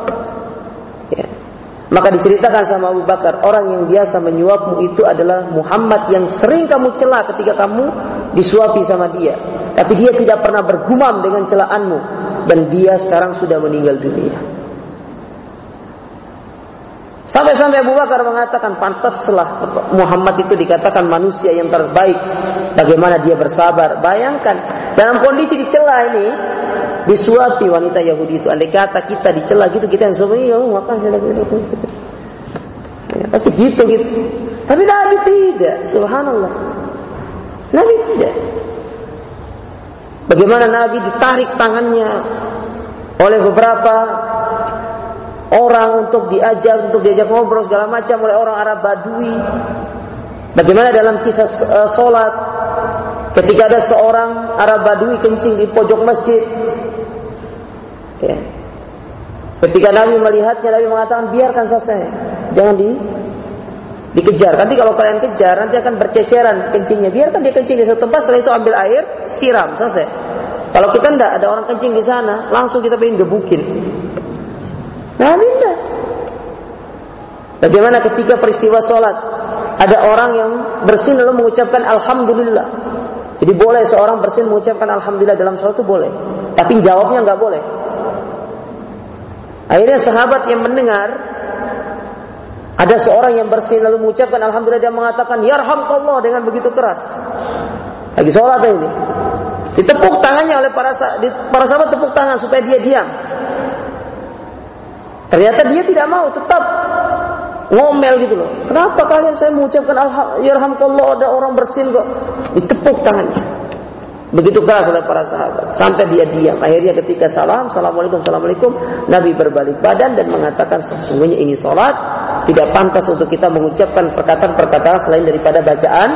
Maka diceritakan sama Abu Bakar, orang yang biasa menyuapmu itu adalah Muhammad yang sering kamu celah ketika kamu disuapi sama dia. Tapi dia tidak pernah bergumam dengan celaanmu. Dan dia sekarang sudah meninggal dunia. Sampai-sampai Abu Bakar mengatakan pantaslah Muhammad itu dikatakan manusia yang terbaik. Bagaimana dia bersabar. Bayangkan dalam kondisi dicela ini disuapi wanita Yahudi itu. Andai kata kita dicela gitu kita yang semua ya makan gitu. Ya, pasti gitu gitu. Tapi Nabi tidak, subhanallah. Nabi tidak. Bagaimana Nabi ditarik tangannya oleh beberapa orang untuk diajak untuk diajak ngobrol segala macam oleh orang Arab Badui. Bagaimana dalam kisah uh, solat ketika ada seorang Arab Badui kencing di pojok masjid. Ya. Ketika Nabi melihatnya, Nabi mengatakan biarkan selesai, jangan di dikejar. Nanti kalau kalian kejar, nanti akan berceceran kencingnya. Biarkan dia kencing di satu tempat, setelah itu ambil air, siram, selesai. Kalau kita tidak ada orang kencing di sana, langsung kita pengen gebukin. Nah, tidak. Bagaimana ketika peristiwa sholat, ada orang yang bersin lalu mengucapkan Alhamdulillah. Jadi boleh seorang bersin mengucapkan Alhamdulillah dalam sholat itu boleh. Tapi jawabnya nggak boleh. Akhirnya sahabat yang mendengar ada seorang yang bersih lalu mengucapkan alhamdulillah dia mengatakan yarhamkallah dengan begitu keras. Lagi sholat ini. Ditepuk tangannya oleh para para sahabat tepuk tangan supaya dia diam. Ternyata dia tidak mau, tetap ngomel gitu loh. Kenapa kalian saya mengucapkan yarhamkallah ada orang bersin kok ditepuk tangannya. Begitu keras oleh para sahabat sampai dia diam. Akhirnya ketika salam, assalamualaikum, assalamualaikum, Nabi berbalik badan dan mengatakan sesungguhnya ini sholat tidak pantas untuk kita mengucapkan perkataan-perkataan selain daripada bacaan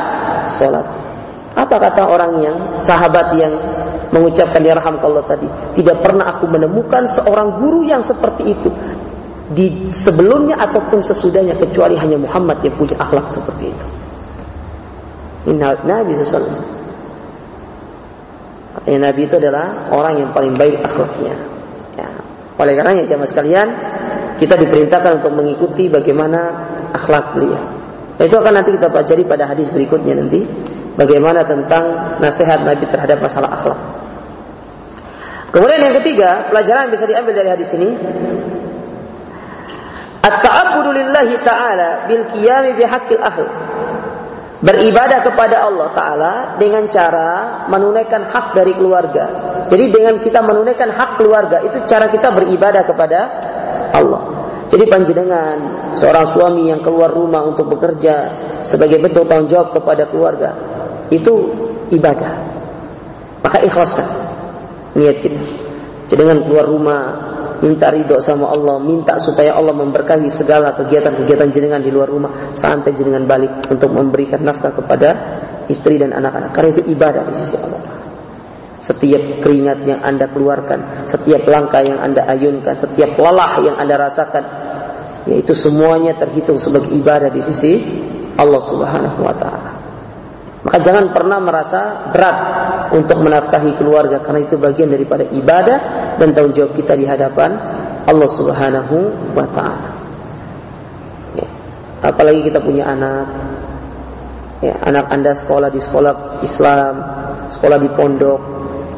sholat. Apa kata orang yang sahabat yang mengucapkan ya Allah tadi? Tidak pernah aku menemukan seorang guru yang seperti itu di sebelumnya ataupun sesudahnya kecuali hanya Muhammad yang punya akhlak seperti itu. Inna Nabi sallallahu Ya, Nabi itu adalah orang yang paling baik akhlaknya. Ya. Oleh karenanya jamaah sekalian, kita diperintahkan untuk mengikuti bagaimana akhlak beliau. Nah, itu akan nanti kita pelajari pada hadis berikutnya nanti bagaimana tentang nasihat Nabi terhadap masalah akhlak. Kemudian yang ketiga, pelajaran yang bisa diambil dari hadis ini At-ta'abbudu lillahi ta'ala bil qiyami bihaqqil ahl beribadah kepada Allah Ta'ala dengan cara menunaikan hak dari keluarga. Jadi dengan kita menunaikan hak keluarga, itu cara kita beribadah kepada Allah. Jadi panjenengan seorang suami yang keluar rumah untuk bekerja sebagai bentuk tanggung jawab kepada keluarga, itu ibadah. Maka ikhlaskan niat kita. Jadi dengan keluar rumah minta ridho sama Allah, minta supaya Allah memberkahi segala kegiatan-kegiatan jenengan di luar rumah sampai jenengan balik untuk memberikan nafkah kepada istri dan anak-anak. Karena itu ibadah di sisi Allah. Setiap keringat yang Anda keluarkan, setiap langkah yang Anda ayunkan, setiap lelah yang Anda rasakan, yaitu semuanya terhitung sebagai ibadah di sisi Allah Subhanahu wa taala. Maka jangan pernah merasa berat untuk menafkahi keluarga karena itu bagian daripada ibadah dan tanggung jawab kita di hadapan Allah Subhanahu wa taala. Ya. Apalagi kita punya anak. Ya, anak Anda sekolah di sekolah Islam, sekolah di pondok,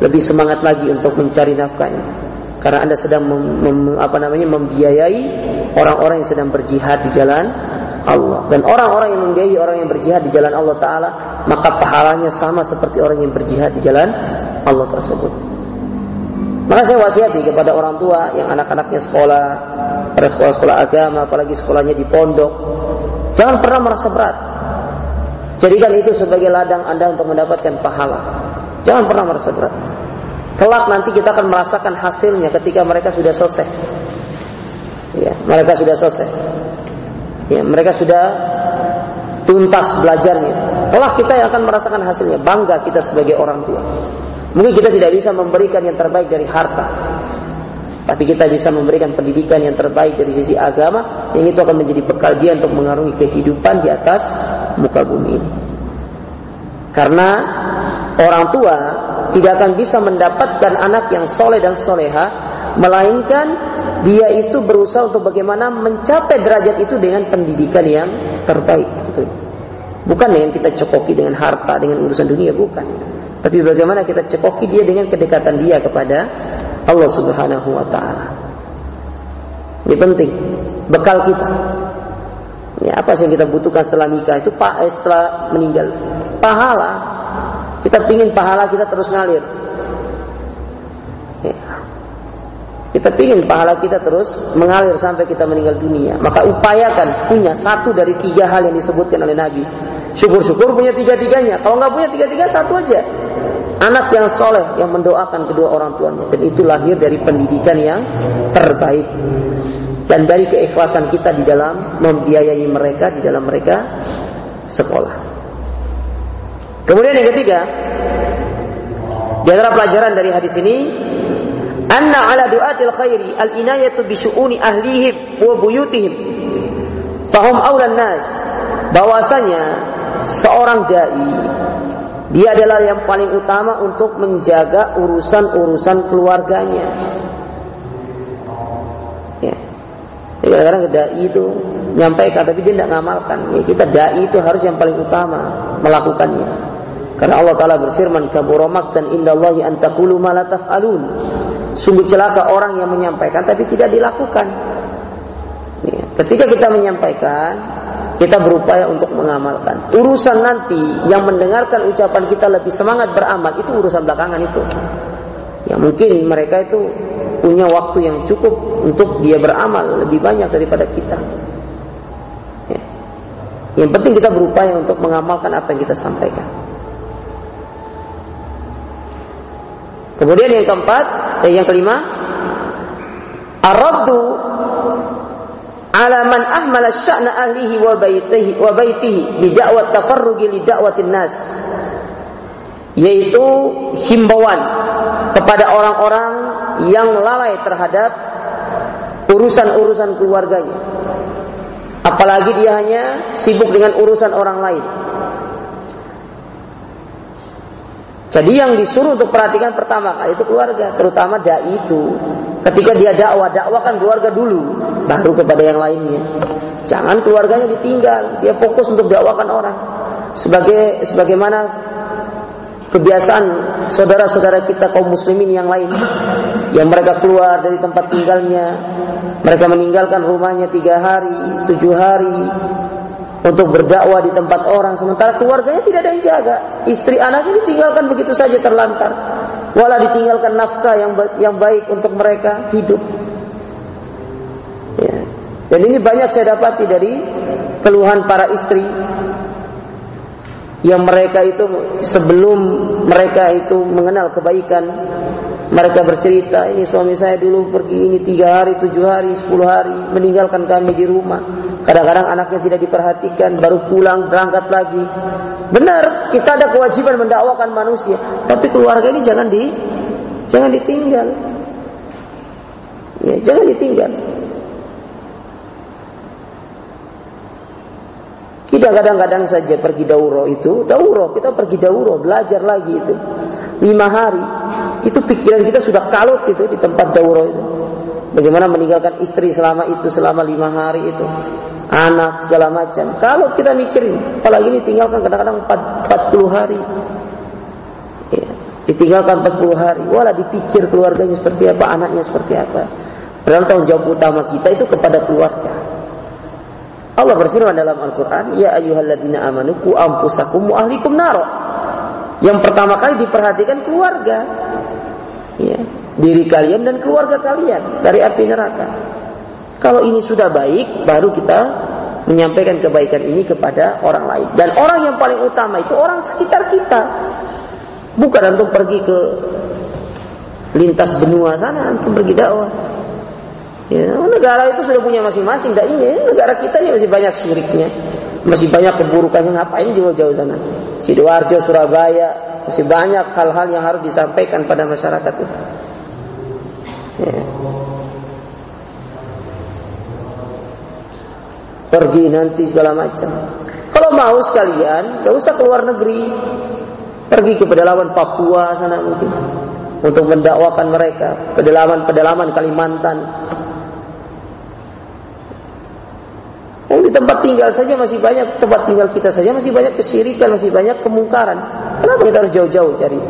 lebih semangat lagi untuk mencari nafkahnya. Karena Anda sedang mem, mem, apa namanya membiayai orang-orang yang sedang berjihad di jalan Allah. Dan orang-orang yang membiayai orang yang berjihad di jalan Allah taala, maka pahalanya sama seperti orang yang berjihad di jalan Allah tersebut. Maka saya wasiati kepada orang tua yang anak-anaknya sekolah, pada sekolah-sekolah agama, apalagi sekolahnya di pondok, jangan pernah merasa berat. Jadikan itu sebagai ladang Anda untuk mendapatkan pahala. Jangan pernah merasa berat. Kelak nanti kita akan merasakan hasilnya ketika mereka sudah selesai. Ya, mereka sudah selesai. Ya, mereka sudah tuntas belajarnya. Kelak kita yang akan merasakan hasilnya. Bangga kita sebagai orang tua. Mungkin kita tidak bisa memberikan yang terbaik dari harta. Tapi kita bisa memberikan pendidikan yang terbaik dari sisi agama yang itu akan menjadi bekal dia untuk mengarungi kehidupan di atas muka bumi ini. Karena orang tua tidak akan bisa mendapatkan anak yang soleh dan soleha melainkan dia itu berusaha untuk bagaimana mencapai derajat itu dengan pendidikan yang terbaik. Bukan dengan kita cokoki dengan harta, dengan urusan dunia, bukan. Tapi bagaimana kita cekoki dia dengan kedekatan dia kepada Allah Subhanahu wa taala. Ini penting bekal kita. Ya, apa sih yang kita butuhkan setelah nikah itu pak eh, setelah meninggal pahala. Kita pingin pahala kita terus ngalir. Ya. Kita pingin pahala kita terus mengalir sampai kita meninggal dunia. Maka upayakan punya satu dari tiga hal yang disebutkan oleh Nabi. Syukur-syukur punya tiga-tiganya. Kalau nggak punya tiga-tiga satu aja. Anak yang soleh yang mendoakan kedua orang tuamu dan itu lahir dari pendidikan yang terbaik dan dari keikhlasan kita di dalam membiayai mereka di dalam mereka sekolah. Kemudian yang ketiga, di antara pelajaran dari hadis ini, anna ala du'atil khairi al inayatu bi syu'uni ahlihim wa buyutihim. Fahum aulan nas. Bahwasanya seorang dai dia adalah yang paling utama untuk menjaga urusan-urusan keluarganya. Ya. Kadang-kadang dai itu menyampaikan tapi dia tidak mengamalkan. Ya, kita dai itu harus yang paling utama melakukannya. Karena Allah Taala berfirman, "Kabura dan indallahi an taqulu ma la taf'alun." Sungguh celaka orang yang menyampaikan tapi tidak dilakukan. Ketika kita menyampaikan, kita berupaya untuk mengamalkan. Urusan nanti yang mendengarkan ucapan kita lebih semangat beramal itu urusan belakangan itu. Ya mungkin mereka itu punya waktu yang cukup untuk dia beramal lebih banyak daripada kita. Ya. Yang penting kita berupaya untuk mengamalkan apa yang kita sampaikan. Kemudian yang keempat, eh, yang kelima, araddu ala man ahmala sya'na ahlihi wa baitihi wa baitihi bi da'wat tafarrugi li da'watin nas. Yaitu himbauan kepada orang-orang yang lalai terhadap urusan-urusan keluarganya. Apalagi dia hanya sibuk dengan urusan orang lain jadi yang disuruh untuk perhatikan pertama kali itu keluarga terutama dai itu Ketika dia dakwah, dakwahkan keluarga dulu, baru kepada yang lainnya. Jangan keluarganya ditinggal, dia fokus untuk dakwahkan orang. Sebagai sebagaimana kebiasaan saudara-saudara kita kaum muslimin yang lain yang mereka keluar dari tempat tinggalnya mereka meninggalkan rumahnya tiga hari tujuh hari untuk berdakwah di tempat orang sementara keluarganya tidak ada yang jaga istri anaknya ditinggalkan begitu saja terlantar wala ditinggalkan nafkah yang yang baik untuk mereka hidup. Ya. Dan ini banyak saya dapati dari keluhan para istri yang mereka itu sebelum mereka itu mengenal kebaikan mereka bercerita ini suami saya dulu pergi ini tiga hari tujuh hari sepuluh hari meninggalkan kami di rumah kadang-kadang anaknya tidak diperhatikan baru pulang berangkat lagi Benar, kita ada kewajiban mendakwakan manusia, tapi keluarga ini jangan di jangan ditinggal. Ya, jangan ditinggal. Kita kadang-kadang saja pergi dauro itu, dauro, kita pergi dauro, belajar lagi itu. Lima hari, itu pikiran kita sudah kalut itu di tempat dauro itu. Bagaimana meninggalkan istri selama itu, selama lima hari itu anak segala macam. Kalau kita mikirin, apalagi ini tinggalkan kadang-kadang 40 hari. Ya, ditinggalkan 40 hari, wala dipikir keluarganya seperti apa, anaknya seperti apa. Padahal tanggung jawab utama kita itu kepada keluarga. Allah berfirman dalam Al-Quran, Ya ayuhalladzina amanu ku ampusakum wa ahlikum naro. Yang pertama kali diperhatikan keluarga. Ya, diri kalian dan keluarga kalian dari api neraka. Kalau ini sudah baik, baru kita menyampaikan kebaikan ini kepada orang lain. Dan orang yang paling utama itu orang sekitar kita. Bukan untuk pergi ke lintas benua sana untuk pergi dakwah. Ya, negara itu sudah punya masing-masing. Dan ini negara kita ini masih banyak syiriknya, masih banyak keburukannya. Ngapain jauh-jauh sana? sidoarjo, Surabaya, masih banyak hal-hal yang harus disampaikan pada masyarakat itu. Ya. pergi nanti segala macam. Kalau mau sekalian, gak usah keluar negeri, pergi ke pedalaman Papua sana mungkin untuk mendakwakan mereka, pedalaman-pedalaman Kalimantan. Oh, di tempat tinggal saja masih banyak tempat tinggal kita saja masih banyak kesirikan, masih banyak kemungkaran. Kenapa kita harus jauh-jauh cari?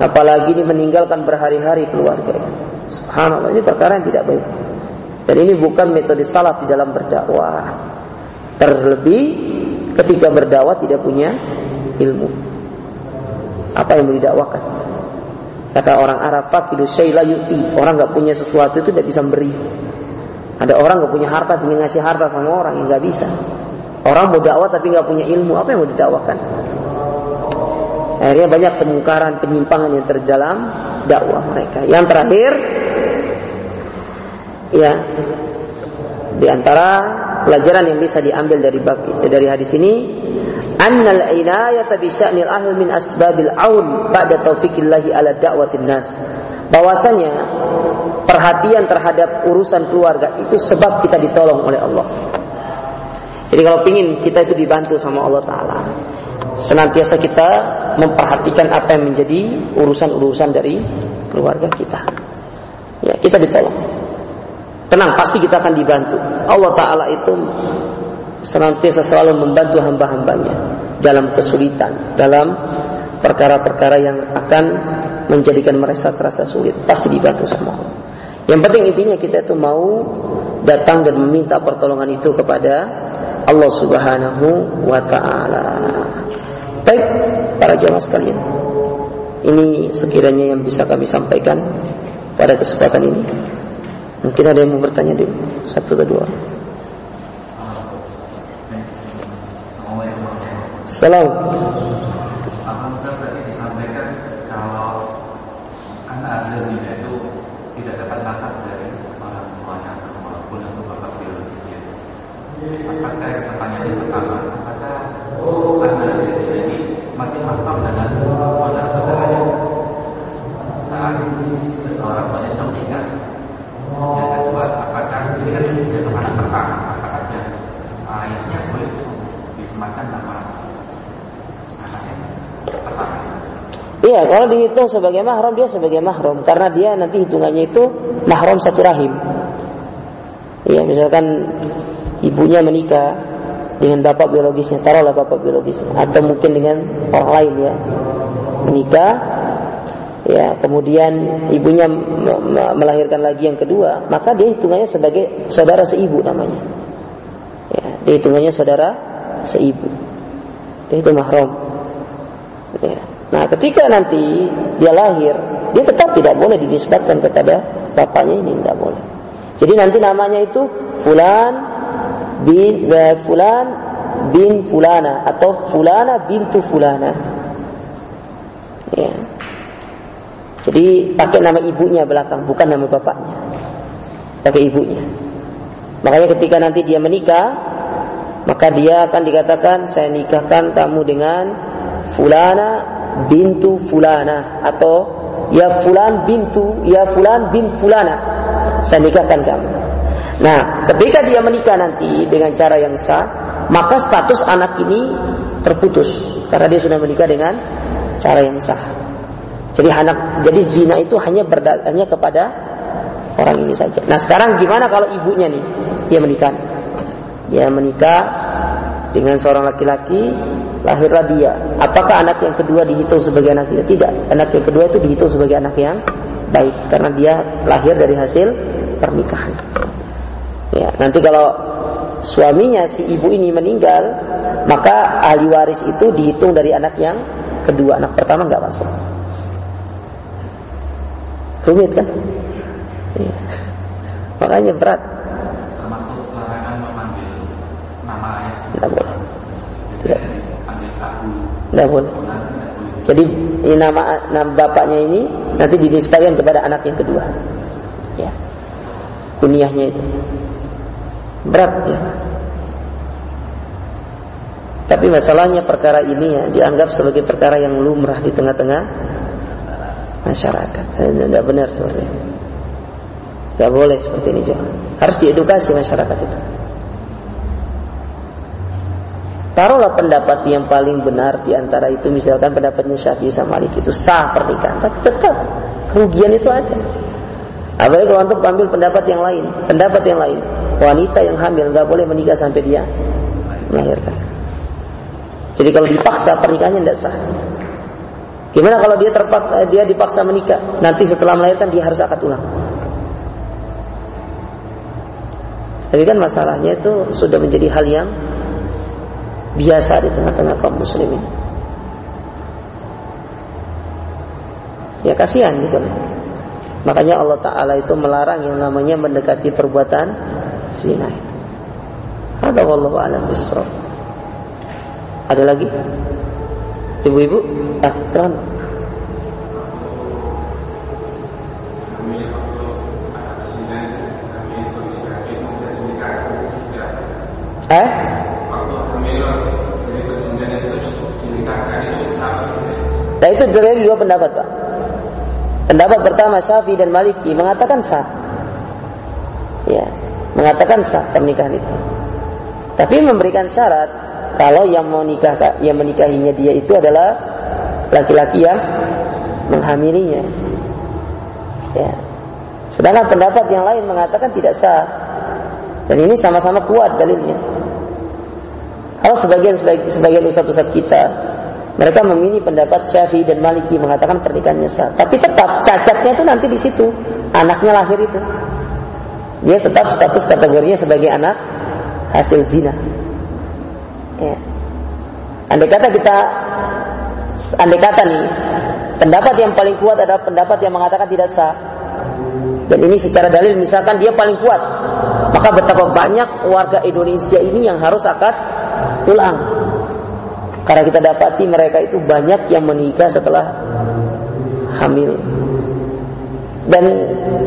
Apalagi ini meninggalkan berhari-hari keluarga. Subhanallah, ini perkara yang tidak baik. Dan ini bukan metode salaf di dalam berdakwah. Terlebih ketika berdakwah tidak punya ilmu. Apa yang mau didakwakan? Kata orang Arab, fakidu syai'la yuti. Orang nggak punya sesuatu itu tidak bisa memberi. Ada orang nggak punya harta, ingin ngasih harta sama orang yang nggak bisa. Orang mau dakwah tapi nggak punya ilmu, apa yang mau didakwakan? Akhirnya banyak kemungkaran, penyimpangan yang terdalam dakwah mereka. Yang terakhir, ya di antara pelajaran yang bisa diambil dari dari hadis ini annal inayata bi sya'nil ahl min asbabil aun ba'da taufiqillahi ala da'watin nas. Bahwasanya perhatian terhadap urusan keluarga itu sebab kita ditolong oleh Allah. Jadi kalau ingin kita itu dibantu sama Allah Ta'ala Senantiasa kita memperhatikan apa yang menjadi urusan-urusan dari keluarga kita. Ya, kita ditolong Tenang, pasti kita akan dibantu. Allah Ta'ala itu senantiasa selalu membantu hamba-hambanya dalam kesulitan, dalam perkara-perkara yang akan menjadikan mereka terasa sulit. Pasti dibantu sama Allah. Yang penting intinya kita itu mau datang dan meminta pertolongan itu kepada Allah Subhanahu wa taala. Baik, para jemaah sekalian. Ini sekiranya yang bisa kami sampaikan pada kesempatan ini. Mungkin ada yang mau bertanya dulu Satu atau dua. Salam.
Apakah yang yang pertama, apakah masih dengan saudara-saudaranya saat orang sudah meninggal yang kedua, apakah ini kan pertama?
Iya, kalau dihitung sebagai mahram dia sebagai mahram karena dia nanti hitungannya itu mahram satu rahim. Iya, misalkan ibunya menikah dengan bapak biologisnya, taruhlah bapak biologisnya, atau mungkin dengan orang lain ya menikah ya kemudian ibunya melahirkan lagi yang kedua maka dia hitungannya sebagai saudara seibu namanya. Ya dia hitungannya saudara seibu. Dia itu mahram. Ya. nah ketika nanti dia lahir dia tetap tidak boleh dinisbatkan kepada bapaknya ini tidak boleh. Jadi nanti namanya itu fulan bin uh, fulan bin fulana atau fulana bintu fulana. Ya jadi pakai nama ibunya belakang, bukan nama bapaknya. Pakai ibunya. Makanya ketika nanti dia menikah, maka dia akan dikatakan saya nikahkan kamu dengan fulana bintu fulana atau ya fulan bintu ya fulan bin fulana. Saya nikahkan kamu. Nah, ketika dia menikah nanti dengan cara yang sah, maka status anak ini terputus karena dia sudah menikah dengan cara yang sah. Jadi anak, jadi zina itu hanya berdasarnya kepada orang ini saja. Nah sekarang gimana kalau ibunya nih dia menikah? Dia menikah dengan seorang laki-laki, lahirlah dia. Apakah anak yang kedua dihitung sebagai anak zina? Tidak. Anak yang kedua itu dihitung sebagai anak yang baik karena dia lahir dari hasil pernikahan. Ya, nanti kalau suaminya si ibu ini meninggal, maka ahli waris itu dihitung dari anak yang kedua. Anak pertama nggak masuk. Rumit kan? Iya. Makanya berat.
Termasuk larangan memanggil nama ayah.
Tidak boleh. Tidak. Tidak boleh. Jadi ini nama nama bapaknya ini nanti dinisbahkan kepada anak yang kedua. Ya. Kuniahnya itu. Berat ya. Tapi masalahnya perkara ini ya dianggap sebagai perkara yang lumrah di tengah-tengah masyarakat. Tidak benar seperti itu. Tidak boleh seperti ini jangan. Harus diedukasi masyarakat itu. Taruhlah pendapat yang paling benar di antara itu misalkan pendapatnya Syafi'i sama Malik itu sah pernikahan, tapi tetap kerugian itu ada. Apalagi kalau untuk ambil pendapat yang lain, pendapat yang lain, wanita yang hamil nggak boleh menikah sampai dia melahirkan. Jadi kalau dipaksa pernikahannya tidak sah. Gimana kalau dia terpaksa eh, dia dipaksa menikah? Nanti setelah melahirkan dia harus akad ulang. Tapi kan masalahnya itu sudah menjadi hal yang biasa di tengah-tengah kaum muslimin. Ya kasihan gitu. Makanya Allah Ta'ala itu melarang yang namanya mendekati perbuatan zina. Ada wallahu. Ada lagi? Ibu-ibu? Ah, silakan. Eh? Nah itu dari dua pendapat Pak. Pendapat pertama Syafi'i dan Maliki mengatakan sah. Ya, mengatakan sah pernikahan itu. Tapi memberikan syarat kalau yang mau nikah yang menikahinya dia itu adalah laki-laki yang menghamilinya. Ya. Sedangkan pendapat yang lain mengatakan tidak sah. Dan ini sama-sama kuat dalilnya. Kalau sebagian sebagian ustaz-ustaz kita mereka memilih pendapat Syafi'i dan Maliki mengatakan pernikahannya sah. Tapi tetap cacatnya itu nanti di situ. Anaknya lahir itu. Dia tetap status kategorinya sebagai anak hasil zina. Ya. Andai kata kita andai kata nih pendapat yang paling kuat adalah pendapat yang mengatakan tidak sah. Dan ini secara dalil misalkan dia paling kuat, maka betapa banyak warga Indonesia ini yang harus akad pulang karena kita dapati mereka itu banyak yang menikah setelah hamil. Dan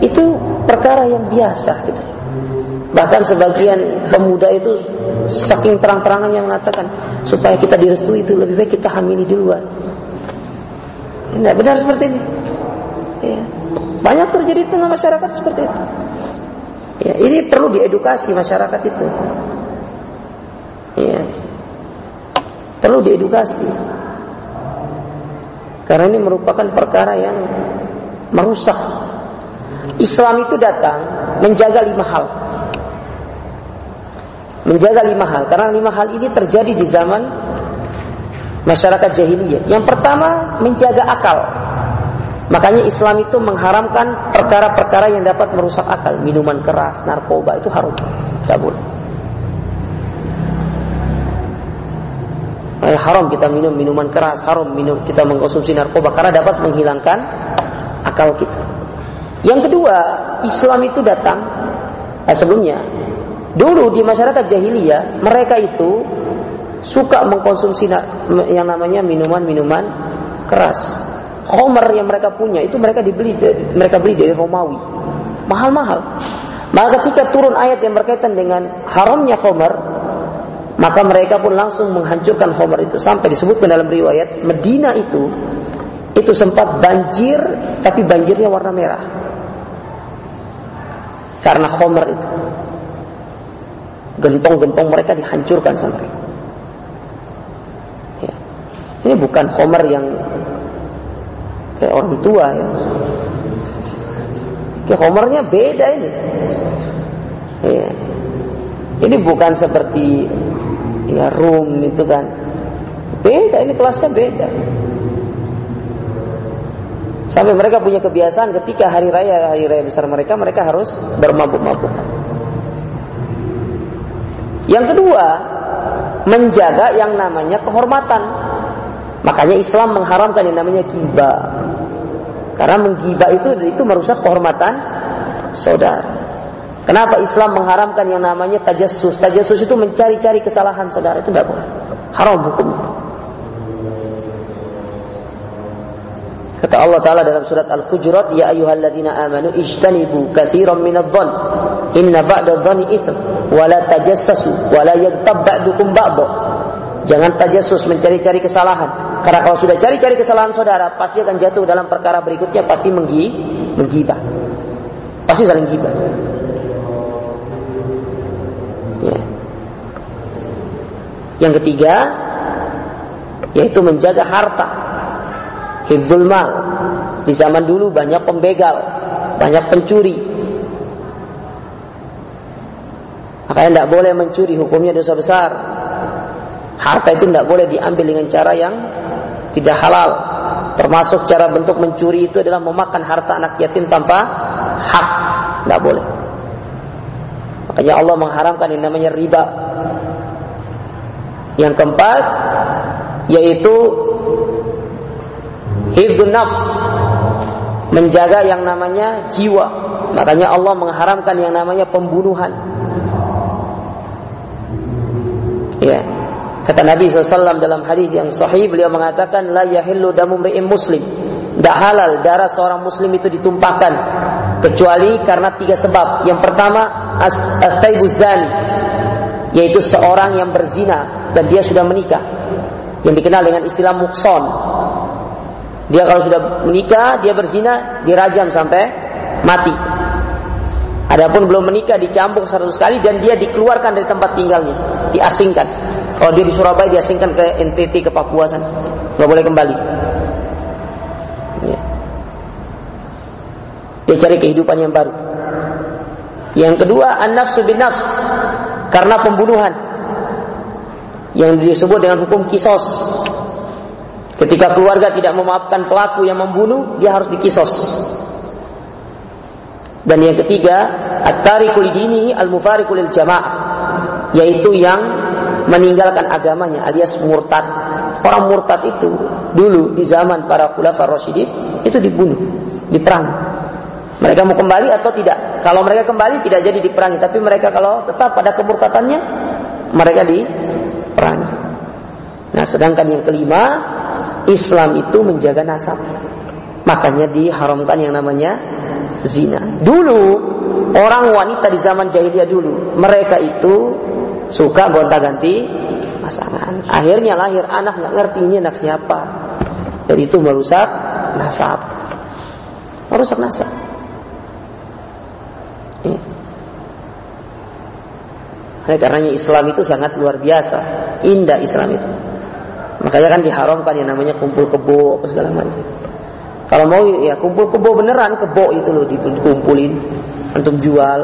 itu perkara yang biasa gitu. Bahkan sebagian pemuda itu saking terang-terangan yang mengatakan supaya kita direstui itu lebih baik kita hamili duluan. Tidak benar seperti ini. Ya. Banyak terjadi di tengah masyarakat seperti itu. Ya, ini perlu diedukasi masyarakat itu. Ya. Perlu diedukasi. Karena ini merupakan perkara yang merusak. Islam itu datang menjaga lima hal. Menjaga lima hal. Karena lima hal ini terjadi di zaman masyarakat jahiliyah. Yang pertama menjaga akal. Makanya Islam itu mengharamkan perkara-perkara yang dapat merusak akal. Minuman keras, narkoba itu haram. Tidak boleh. Eh, haram kita minum minuman keras, haram minum kita mengkonsumsi narkoba karena dapat menghilangkan akal kita. Yang kedua, Islam itu datang eh, sebelumnya. Dulu di masyarakat jahiliyah, mereka itu suka mengkonsumsi yang namanya minuman-minuman keras. Homer yang mereka punya itu mereka dibeli mereka beli dari Romawi. Mahal-mahal. Maka ketika turun ayat yang berkaitan dengan haramnya Homer, maka mereka pun langsung menghancurkan Homer itu sampai disebutkan dalam riwayat Medina itu itu sempat banjir tapi banjirnya warna merah karena Homer itu gentong-gentong mereka dihancurkan sama mereka. Ya. ini bukan Homer yang kayak orang tua ya. Kayak Homernya beda ini. Ya. ini bukan seperti ya room itu kan. Beda ini kelasnya beda. Sampai mereka punya kebiasaan ketika hari raya hari raya besar mereka mereka harus bermabuk-mabuk yang kedua menjaga yang namanya kehormatan makanya Islam mengharamkan yang namanya kiba karena menggibah itu itu merusak kehormatan saudara Kenapa Islam mengharamkan yang namanya tajassus? Tajassus itu mencari-cari kesalahan saudara itu tidak boleh. Haram hukumnya. Kata Allah Ta'ala dalam surat Al-Hujurat, Ya ayuhalladzina amanu ijtanibu kathiran minadhan. Inna ba'da dhani ithm. Wa la tajassasu. Wa la yagtab ba'dukum ba'da. Jangan tajassus mencari-cari kesalahan. Karena kalau sudah cari-cari kesalahan saudara, pasti akan jatuh dalam perkara berikutnya, pasti menggi, menggibah. Pasti saling gibah. Ya. Yang ketiga yaitu menjaga harta. Hifdzul mal. Di zaman dulu banyak pembegal, banyak pencuri. Makanya tidak boleh mencuri, hukumnya dosa besar. Harta itu tidak boleh diambil dengan cara yang tidak halal. Termasuk cara bentuk mencuri itu adalah memakan harta anak yatim tanpa hak. Tidak boleh. Makanya Allah mengharamkan yang namanya riba. Yang keempat yaitu hifdzun nafs, menjaga yang namanya jiwa. Makanya Allah mengharamkan yang namanya pembunuhan. Ya. Kata Nabi SAW dalam hadis yang sahih beliau mengatakan la yahillu damu muslim. Tidak halal darah seorang muslim itu ditumpahkan kecuali karena tiga sebab. Yang pertama as zani yaitu seorang yang berzina dan dia sudah menikah yang dikenal dengan istilah mukson. Dia kalau sudah menikah, dia berzina, dirajam sampai mati. Adapun belum menikah dicambuk seratus kali dan dia dikeluarkan dari tempat tinggalnya, diasingkan. Kalau dia di Surabaya diasingkan ke NTT ke Papua sana, nggak boleh kembali. Ya. Dia cari kehidupan yang baru. Yang kedua, an-nafsu nafs. Karena pembunuhan. Yang disebut dengan hukum kisos. Ketika keluarga tidak memaafkan pelaku yang membunuh, dia harus dikisos. Dan yang ketiga, at-tariqul dini al-mufariqul jamaah, yaitu yang meninggalkan agamanya alias murtad. Orang murtad itu dulu di zaman para khulafaur rasyidin itu dibunuh, diperang. Mereka mau kembali atau tidak? Kalau mereka kembali tidak jadi diperangi, tapi mereka kalau tetap pada kemurtadannya, mereka diperangi. Nah, sedangkan yang kelima, Islam itu menjaga nasab. Makanya diharamkan yang namanya zina. Dulu orang wanita di zaman jahiliyah dulu, mereka itu suka gonta-ganti pasangan. Akhirnya lahir anak nggak ngerti ini anak siapa. Jadi itu merusak nasab. Merusak nasab. Ya. Karenanya Islam itu sangat luar biasa, indah Islam itu. Makanya kan diharamkan yang namanya kumpul kebo apa segala macam. Kalau mau ya kumpul kebo beneran kebo itu loh dikumpulin untuk jual.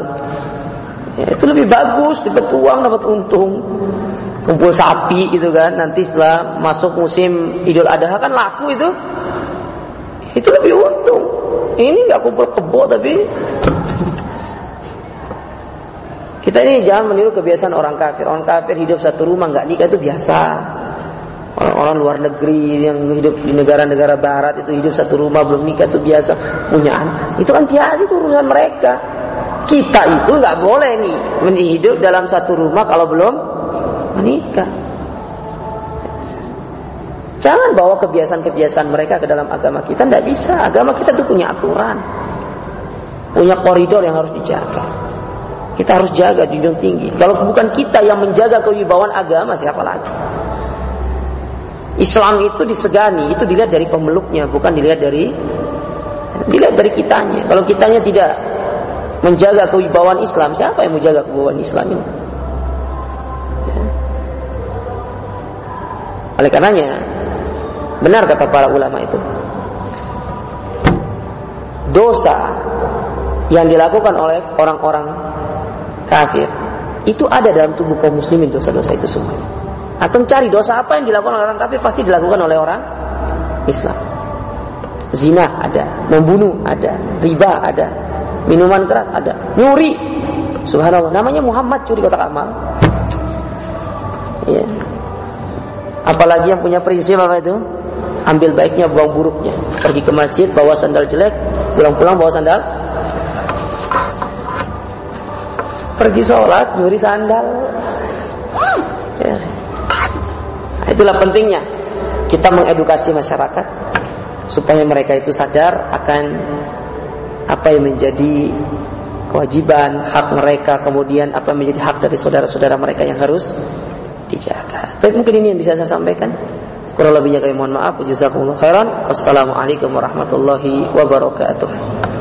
Ya, itu lebih bagus, dapat uang, dapat untung. Kumpul sapi gitu kan, nanti setelah masuk musim Idul Adha kan laku itu. Itu lebih untung. Ini nggak kumpul kebo tapi kita ini jangan meniru kebiasaan orang kafir. Orang kafir hidup satu rumah nggak nikah itu biasa. Orang-orang luar negeri yang hidup di negara-negara barat itu hidup satu rumah belum nikah itu biasa punya anak. Itu kan biasa itu urusan mereka. Kita itu nggak boleh nih hidup dalam satu rumah kalau belum menikah. Jangan bawa kebiasaan-kebiasaan mereka ke dalam agama kita. Tidak bisa. Agama kita itu punya aturan. Punya koridor yang harus dijaga. Kita harus jaga junjung tinggi. Kalau bukan kita yang menjaga kewibawaan agama, siapa lagi? Islam itu disegani, itu dilihat dari pemeluknya, bukan dilihat dari dilihat dari kitanya. Kalau kitanya tidak menjaga kewibawaan Islam, siapa yang menjaga kewibawaan Islam ini? Ya. Oleh karenanya, benar kata para ulama itu. Dosa yang dilakukan oleh orang-orang kafir itu ada dalam tubuh kaum muslimin dosa-dosa itu semuanya. Atau cari dosa apa yang dilakukan oleh orang kafir pasti dilakukan oleh orang Islam. Zina ada, membunuh ada, riba ada, minuman keras ada, nyuri. Subhanallah, namanya Muhammad curi kotak amal. Ya. Apalagi yang punya prinsip apa itu? Ambil baiknya, buang buruknya. Pergi ke masjid, bawa sandal jelek, pulang-pulang bawa sandal pergi sholat nyuri sandal ya. Itulah pentingnya kita mengedukasi masyarakat supaya mereka itu sadar akan apa yang menjadi kewajiban hak mereka kemudian apa yang menjadi hak dari saudara-saudara mereka yang harus dijaga. Tapi mungkin ini yang bisa saya sampaikan. Kurang lebihnya kami mohon maaf. Jazakumullah khairan. Wassalamualaikum warahmatullahi wabarakatuh.